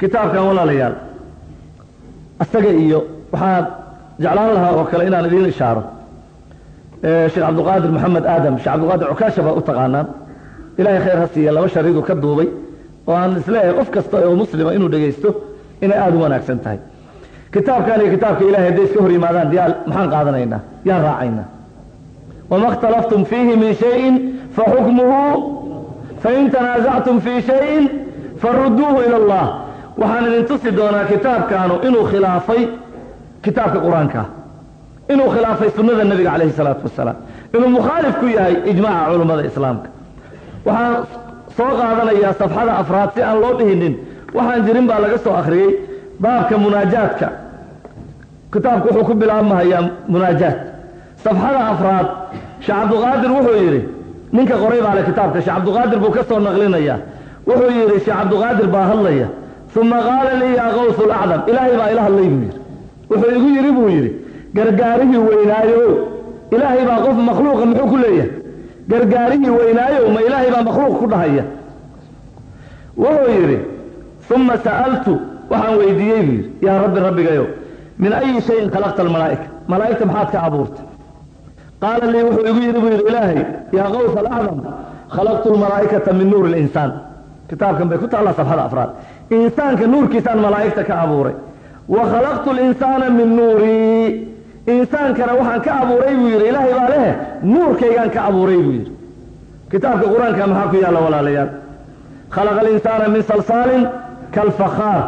Kitaabkan walaalayaal isaga iyo waxaan jeclaan lahaa oo kale inaan idiin ishaaro. Sheekh cabdiqaadir maxamed aadam sheekh cabdiqaadir cukaasha baa u taqaanaan. Ilaahay khayr ha siiya laba shariidu ka duubay oo aan is leeyahay qof kasta oo muslima inuu dhegaysto inay aada u wanaagsan tahay. Kitaabkan iyo kitaabka ilahay hadday iska hor yimaadaan yaa maxaan qaadanaynaa? Yaan raacaynaa? Wama اkhtalaftum fiihi min shayin faxukmuhu fain tanaasactum fii shayin faruduuhu ila allah waxaan idin tusi doonaa kitaabkaanu inuu khilaafay kitaabka qur'aanka. Inuu khilaafay sunnada nebiga calayhi salaatu wasalaam. Inuu mukhaalif ku yahay ijmaaca culummada islaamka. Waxaan soo qaadanayaa safxada afraad si aan loo dhihinin. Waxaan jirin baa laga soo akhriyey baabka munaajaadka. Kitaabku wuxuu ku bilaabmahayaa munaajaat safxada afraad sheekh cabdiqaadir wuxuu yidhi ninka qoray baa le kitaabka sheekh cabdiqaadir buu ka soo naqlinaya wuxuu yidhi sheekh cabdiqaadir baa hadlaya uma qaala lii yaa qawsu lacdam ilaahay baa ila hadlay buu yidhi. Wuxuu igu yidhi buu yidhi gargaarihii weynaayo ilaahay baa qof makhluuqa muxuu ku leeyahay? Gargaarihii weynaayo ma ilaahay baa makhluuq ku dhahaya? Wuxuu yidhi uma sa'altu waxaan weydiiyey buu yidhi yaa rabbi rabbigayo min ayi shayin khalaqta almalaa'ika malaa'igta maxaad ka abuurtay. Qaala lii wuxuu igu yidhi buu yidhi ilaahay yaa qaws alacdam khalaqtu lmalaa'ikata min nuuri linsaan kitaabkan bay ku taallaa safxada afraad insaanka nuurkiisaan malaa'igta ka abuuray. Wa khalaqtu linsaana min nuurii insaankana waxaan ka abuuray buu yidhi ilaahay baa lehe nuurkaygaan ka abuuray buu yidhi. Kitaabka qur'aanka maxaa ku yaalla walaalayaal? Khalaqa alinsaana min salsaalin kalfakhaar.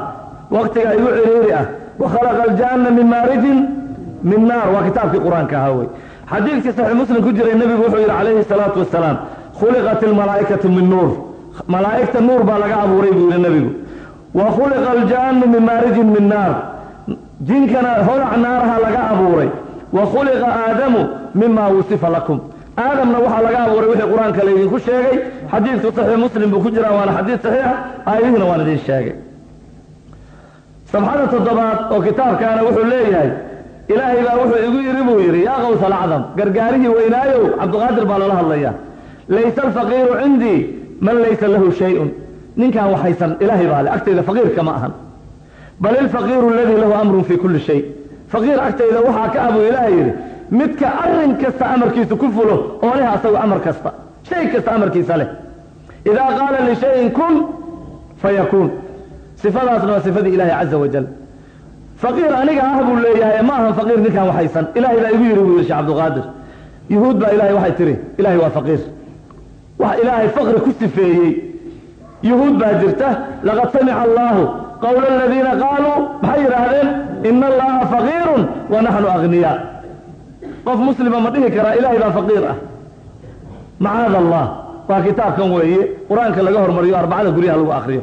Waktiga igu ciriiri ah. Wa khalaqa aljaana min maarijin min naar. Waa kitaabkii qur'aanka ahaa wey. Xadiidkii saxiix muslim ku jiray nebigu wuxuu yidhi calayhi salaatu wasalaam khuliqat ilmalaa'ikatu min nuur. Malaa'igta nuur baa laga abuuray buu yidhi nebigu wa khuliqa aljaanu min maarijin min naar jinkana holac naaraha laga abuuray. Wa khuliqa aadamu mima wusifa lakum. Aadamna waxaa laga abuuray wixii qur'aanka laydinku sheegay. Xadiidku saxiix muslim buu ku jiraa waana xadiid saxiixa. Aayadihiina waan idin sheegay. Sabxada toddobaad oo kitaabkaana wuxuu leeyahay ilaahay baa wuxuu igu yidhi buu yidhi yaa qaws alacdam gargaarihii weynaayow cabdiqaadir baa loola hadlaya laysa alfaqiiru cindii ninkaan waxaysan ilaahay baa le agtayda faqiirka ma ahan. Bal ilfaqiiru aladii lahu amrun fii kulli shay. Faqiir agtayda waxaa ka abuu ilaahay yidhi midka arrin kasta amarkiisa ku fulo oo leh asagu amar kasta. Shay kasta amarkiisa leh. Idaa qaala lishayin kun fayakuun sifadaasna waa sifadii ilaahay caza wajal faqiir aniga ah buu leeyahay ma ahan faqiir ninkaan waxaysan. Ilaahay baa igu yidhi buu yidhi sheekh cabdiqaadir yuhuud baa ilahay waxay tihi ilaahay waa faqiir. Wax ilaahay faqri ku sifeeyey yuhuud baa jirta laqad samica allaahu qowla aladiina qaaluu maxay yidhaahdeen? Ina allaha faqiirun wa naxnu aghniyaa qof muslima ma dhihi karaa ilaahay baa faqiir ah. Macaada allah waa kitaabkan weeye qur'aanka laga hormariyo arbacada guryaha lagu akriyo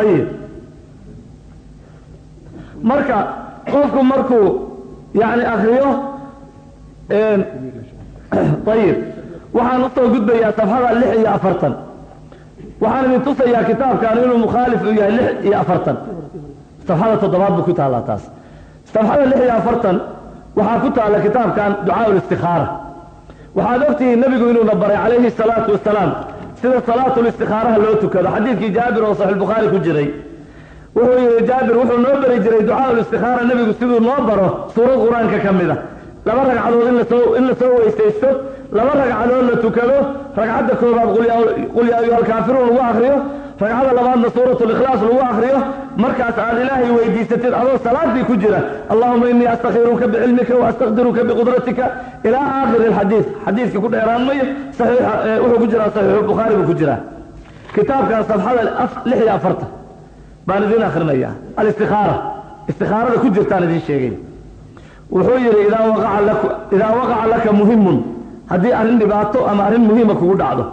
ayib marka qofku markuu yani akriyo ayib waxaan u soo gudbayaa safxada lix iyo afartan waxaan idin tusayaa kitaabkan inuu mukhaalif u yahay lix iyo afartan. Safxada toddobaad buu ku taallaa taas. Safxada lix iyo afartan waxaa ku taalla kitaabkan ducaa listikaara waxaad ogtihiin nebigu inuuna baray calayhi salaatu wasalaam sida salaatulistikhaaraha loo tukado. Xadiidkii jaabir oo saxiixbukhaari ku jiray wuxuu yidhi jaabir wuxuu noo bari jiray ducaa listikaara nebigu siduu noo baro suurad qur'aanka ka mid a laba ragcadood in la soo weysaysto laba ragcadood la tukado ragcadda koobaad qul yaa ayuha alkaafiruun lagu akriyo ragcada labaadna suuratu likhlaas lagu akriyo markaas aad ilaahay weydiisatid adoo salaadii ku jira allahuma inii astakhiruka bicilmika waastaqdiruka biqudratika ilaa aakhiri alxadiid xadiidka ku dheeraan mayo saxiixa wuxuu ku jiraa saxiixu bukhaari buu ku jiraa. Kitaabkan safxada lix iyo afartan baan idin akrinaya alistikaara istikaarada ku jirtaan idin sheegay. Wuxuu yidhi idaa waqaca laka muhimun haddii arrin dhibaato ama arrin muhiima kugu dhacdo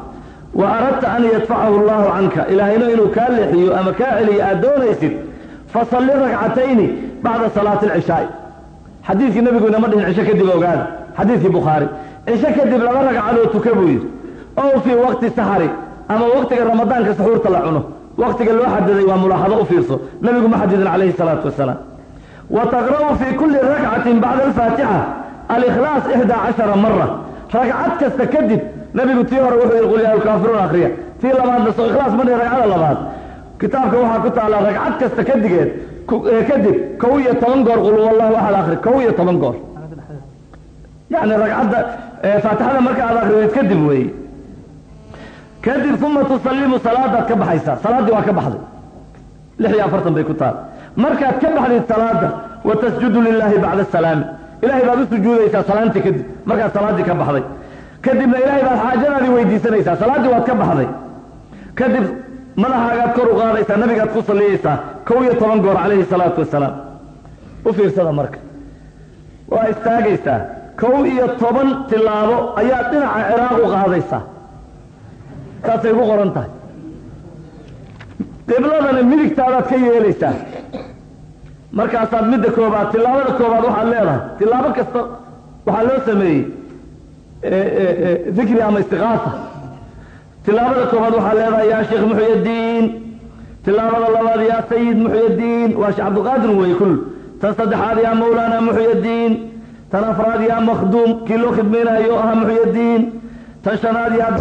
wa aradta an yadfacahu allahu canka ilaahayna inuu kaa leexiyo ama kaa celiyo aad doonaysid fasalli ragcatayni bacda salaati alcishaai xadiidkii nebigu inama dhihin cisho kadib ogaada xadiidkii bukhaari. Cisho kadib laba ragcadoo tuka buu yidhi. Ow fii waqti sahari ama waqtiga ramadaanka saxuurta la cuno. Waqtiga loo xadiday waa mulaaxado u fiirso. Nebigu ma xadidin calayhi salaatu wasalaam. Wa taqra'u fii kulli rakcatin bacda alfaatixa. Alikhlaas ixdaa cashara mara ragcad kasta kadib nebigu tii hore wuxuu yidhi qul yaa alkaafiruun akhriya. Tii labaadna soo ikhlaas ma dhihi ragcada labaad. Kitaabka waxaa ku taalla ragcad kasta kadigeed kadib kow iyo toban goor qul wallahu axad akhri kow iyo toban goor. Yani ragcadda faatixada marka aad akhrideed kadib weeye kadib uma tusallimu salaadaad ka baxaysaa. Salaaddii waa ka baxday. Lix iyo afartan bay ku taal. Markaad ka baxdid salaada wa lilaahi bacda asalaami ilahay baad u sujuudaysaa salaantii kadib. Markaad salaaddii ka baxday. Kadibna ilaahay baad xaajadaadii weydiisanaysaa salaaddii waad ka baxday. Kadib madaxaagaad kor u qaadaysaa nabigaad ku salliyaysaa kow iyo toban goor calayhi salaatu wasalaam. U fiirsada marka. Waa istaagaysaa. Kow iyo toban tilaabo ayaad dhinaca ciraaq u qaadaysaa saasay ku qoran tahay. Qibladana midigtaadaad ka yeelaysaa markaasaad midda koobaad tilaabada koobaad waxaad leedahay. Tilaabo kasta waxaa loo sameeyey dikri ama istiqaasa. Tilaabada koobaad waxaa leedahay yaa sheekh muxyadiin tilaabada labaad yaa sayid muxyadiin waa sheekh cabdilqaadir weye kul. Tan saddexaad yaa mawlaana muxyadiin tan afraad yaa makhduum kii loo khidmaynayo ahaa muxyadiin tan shanaad yaa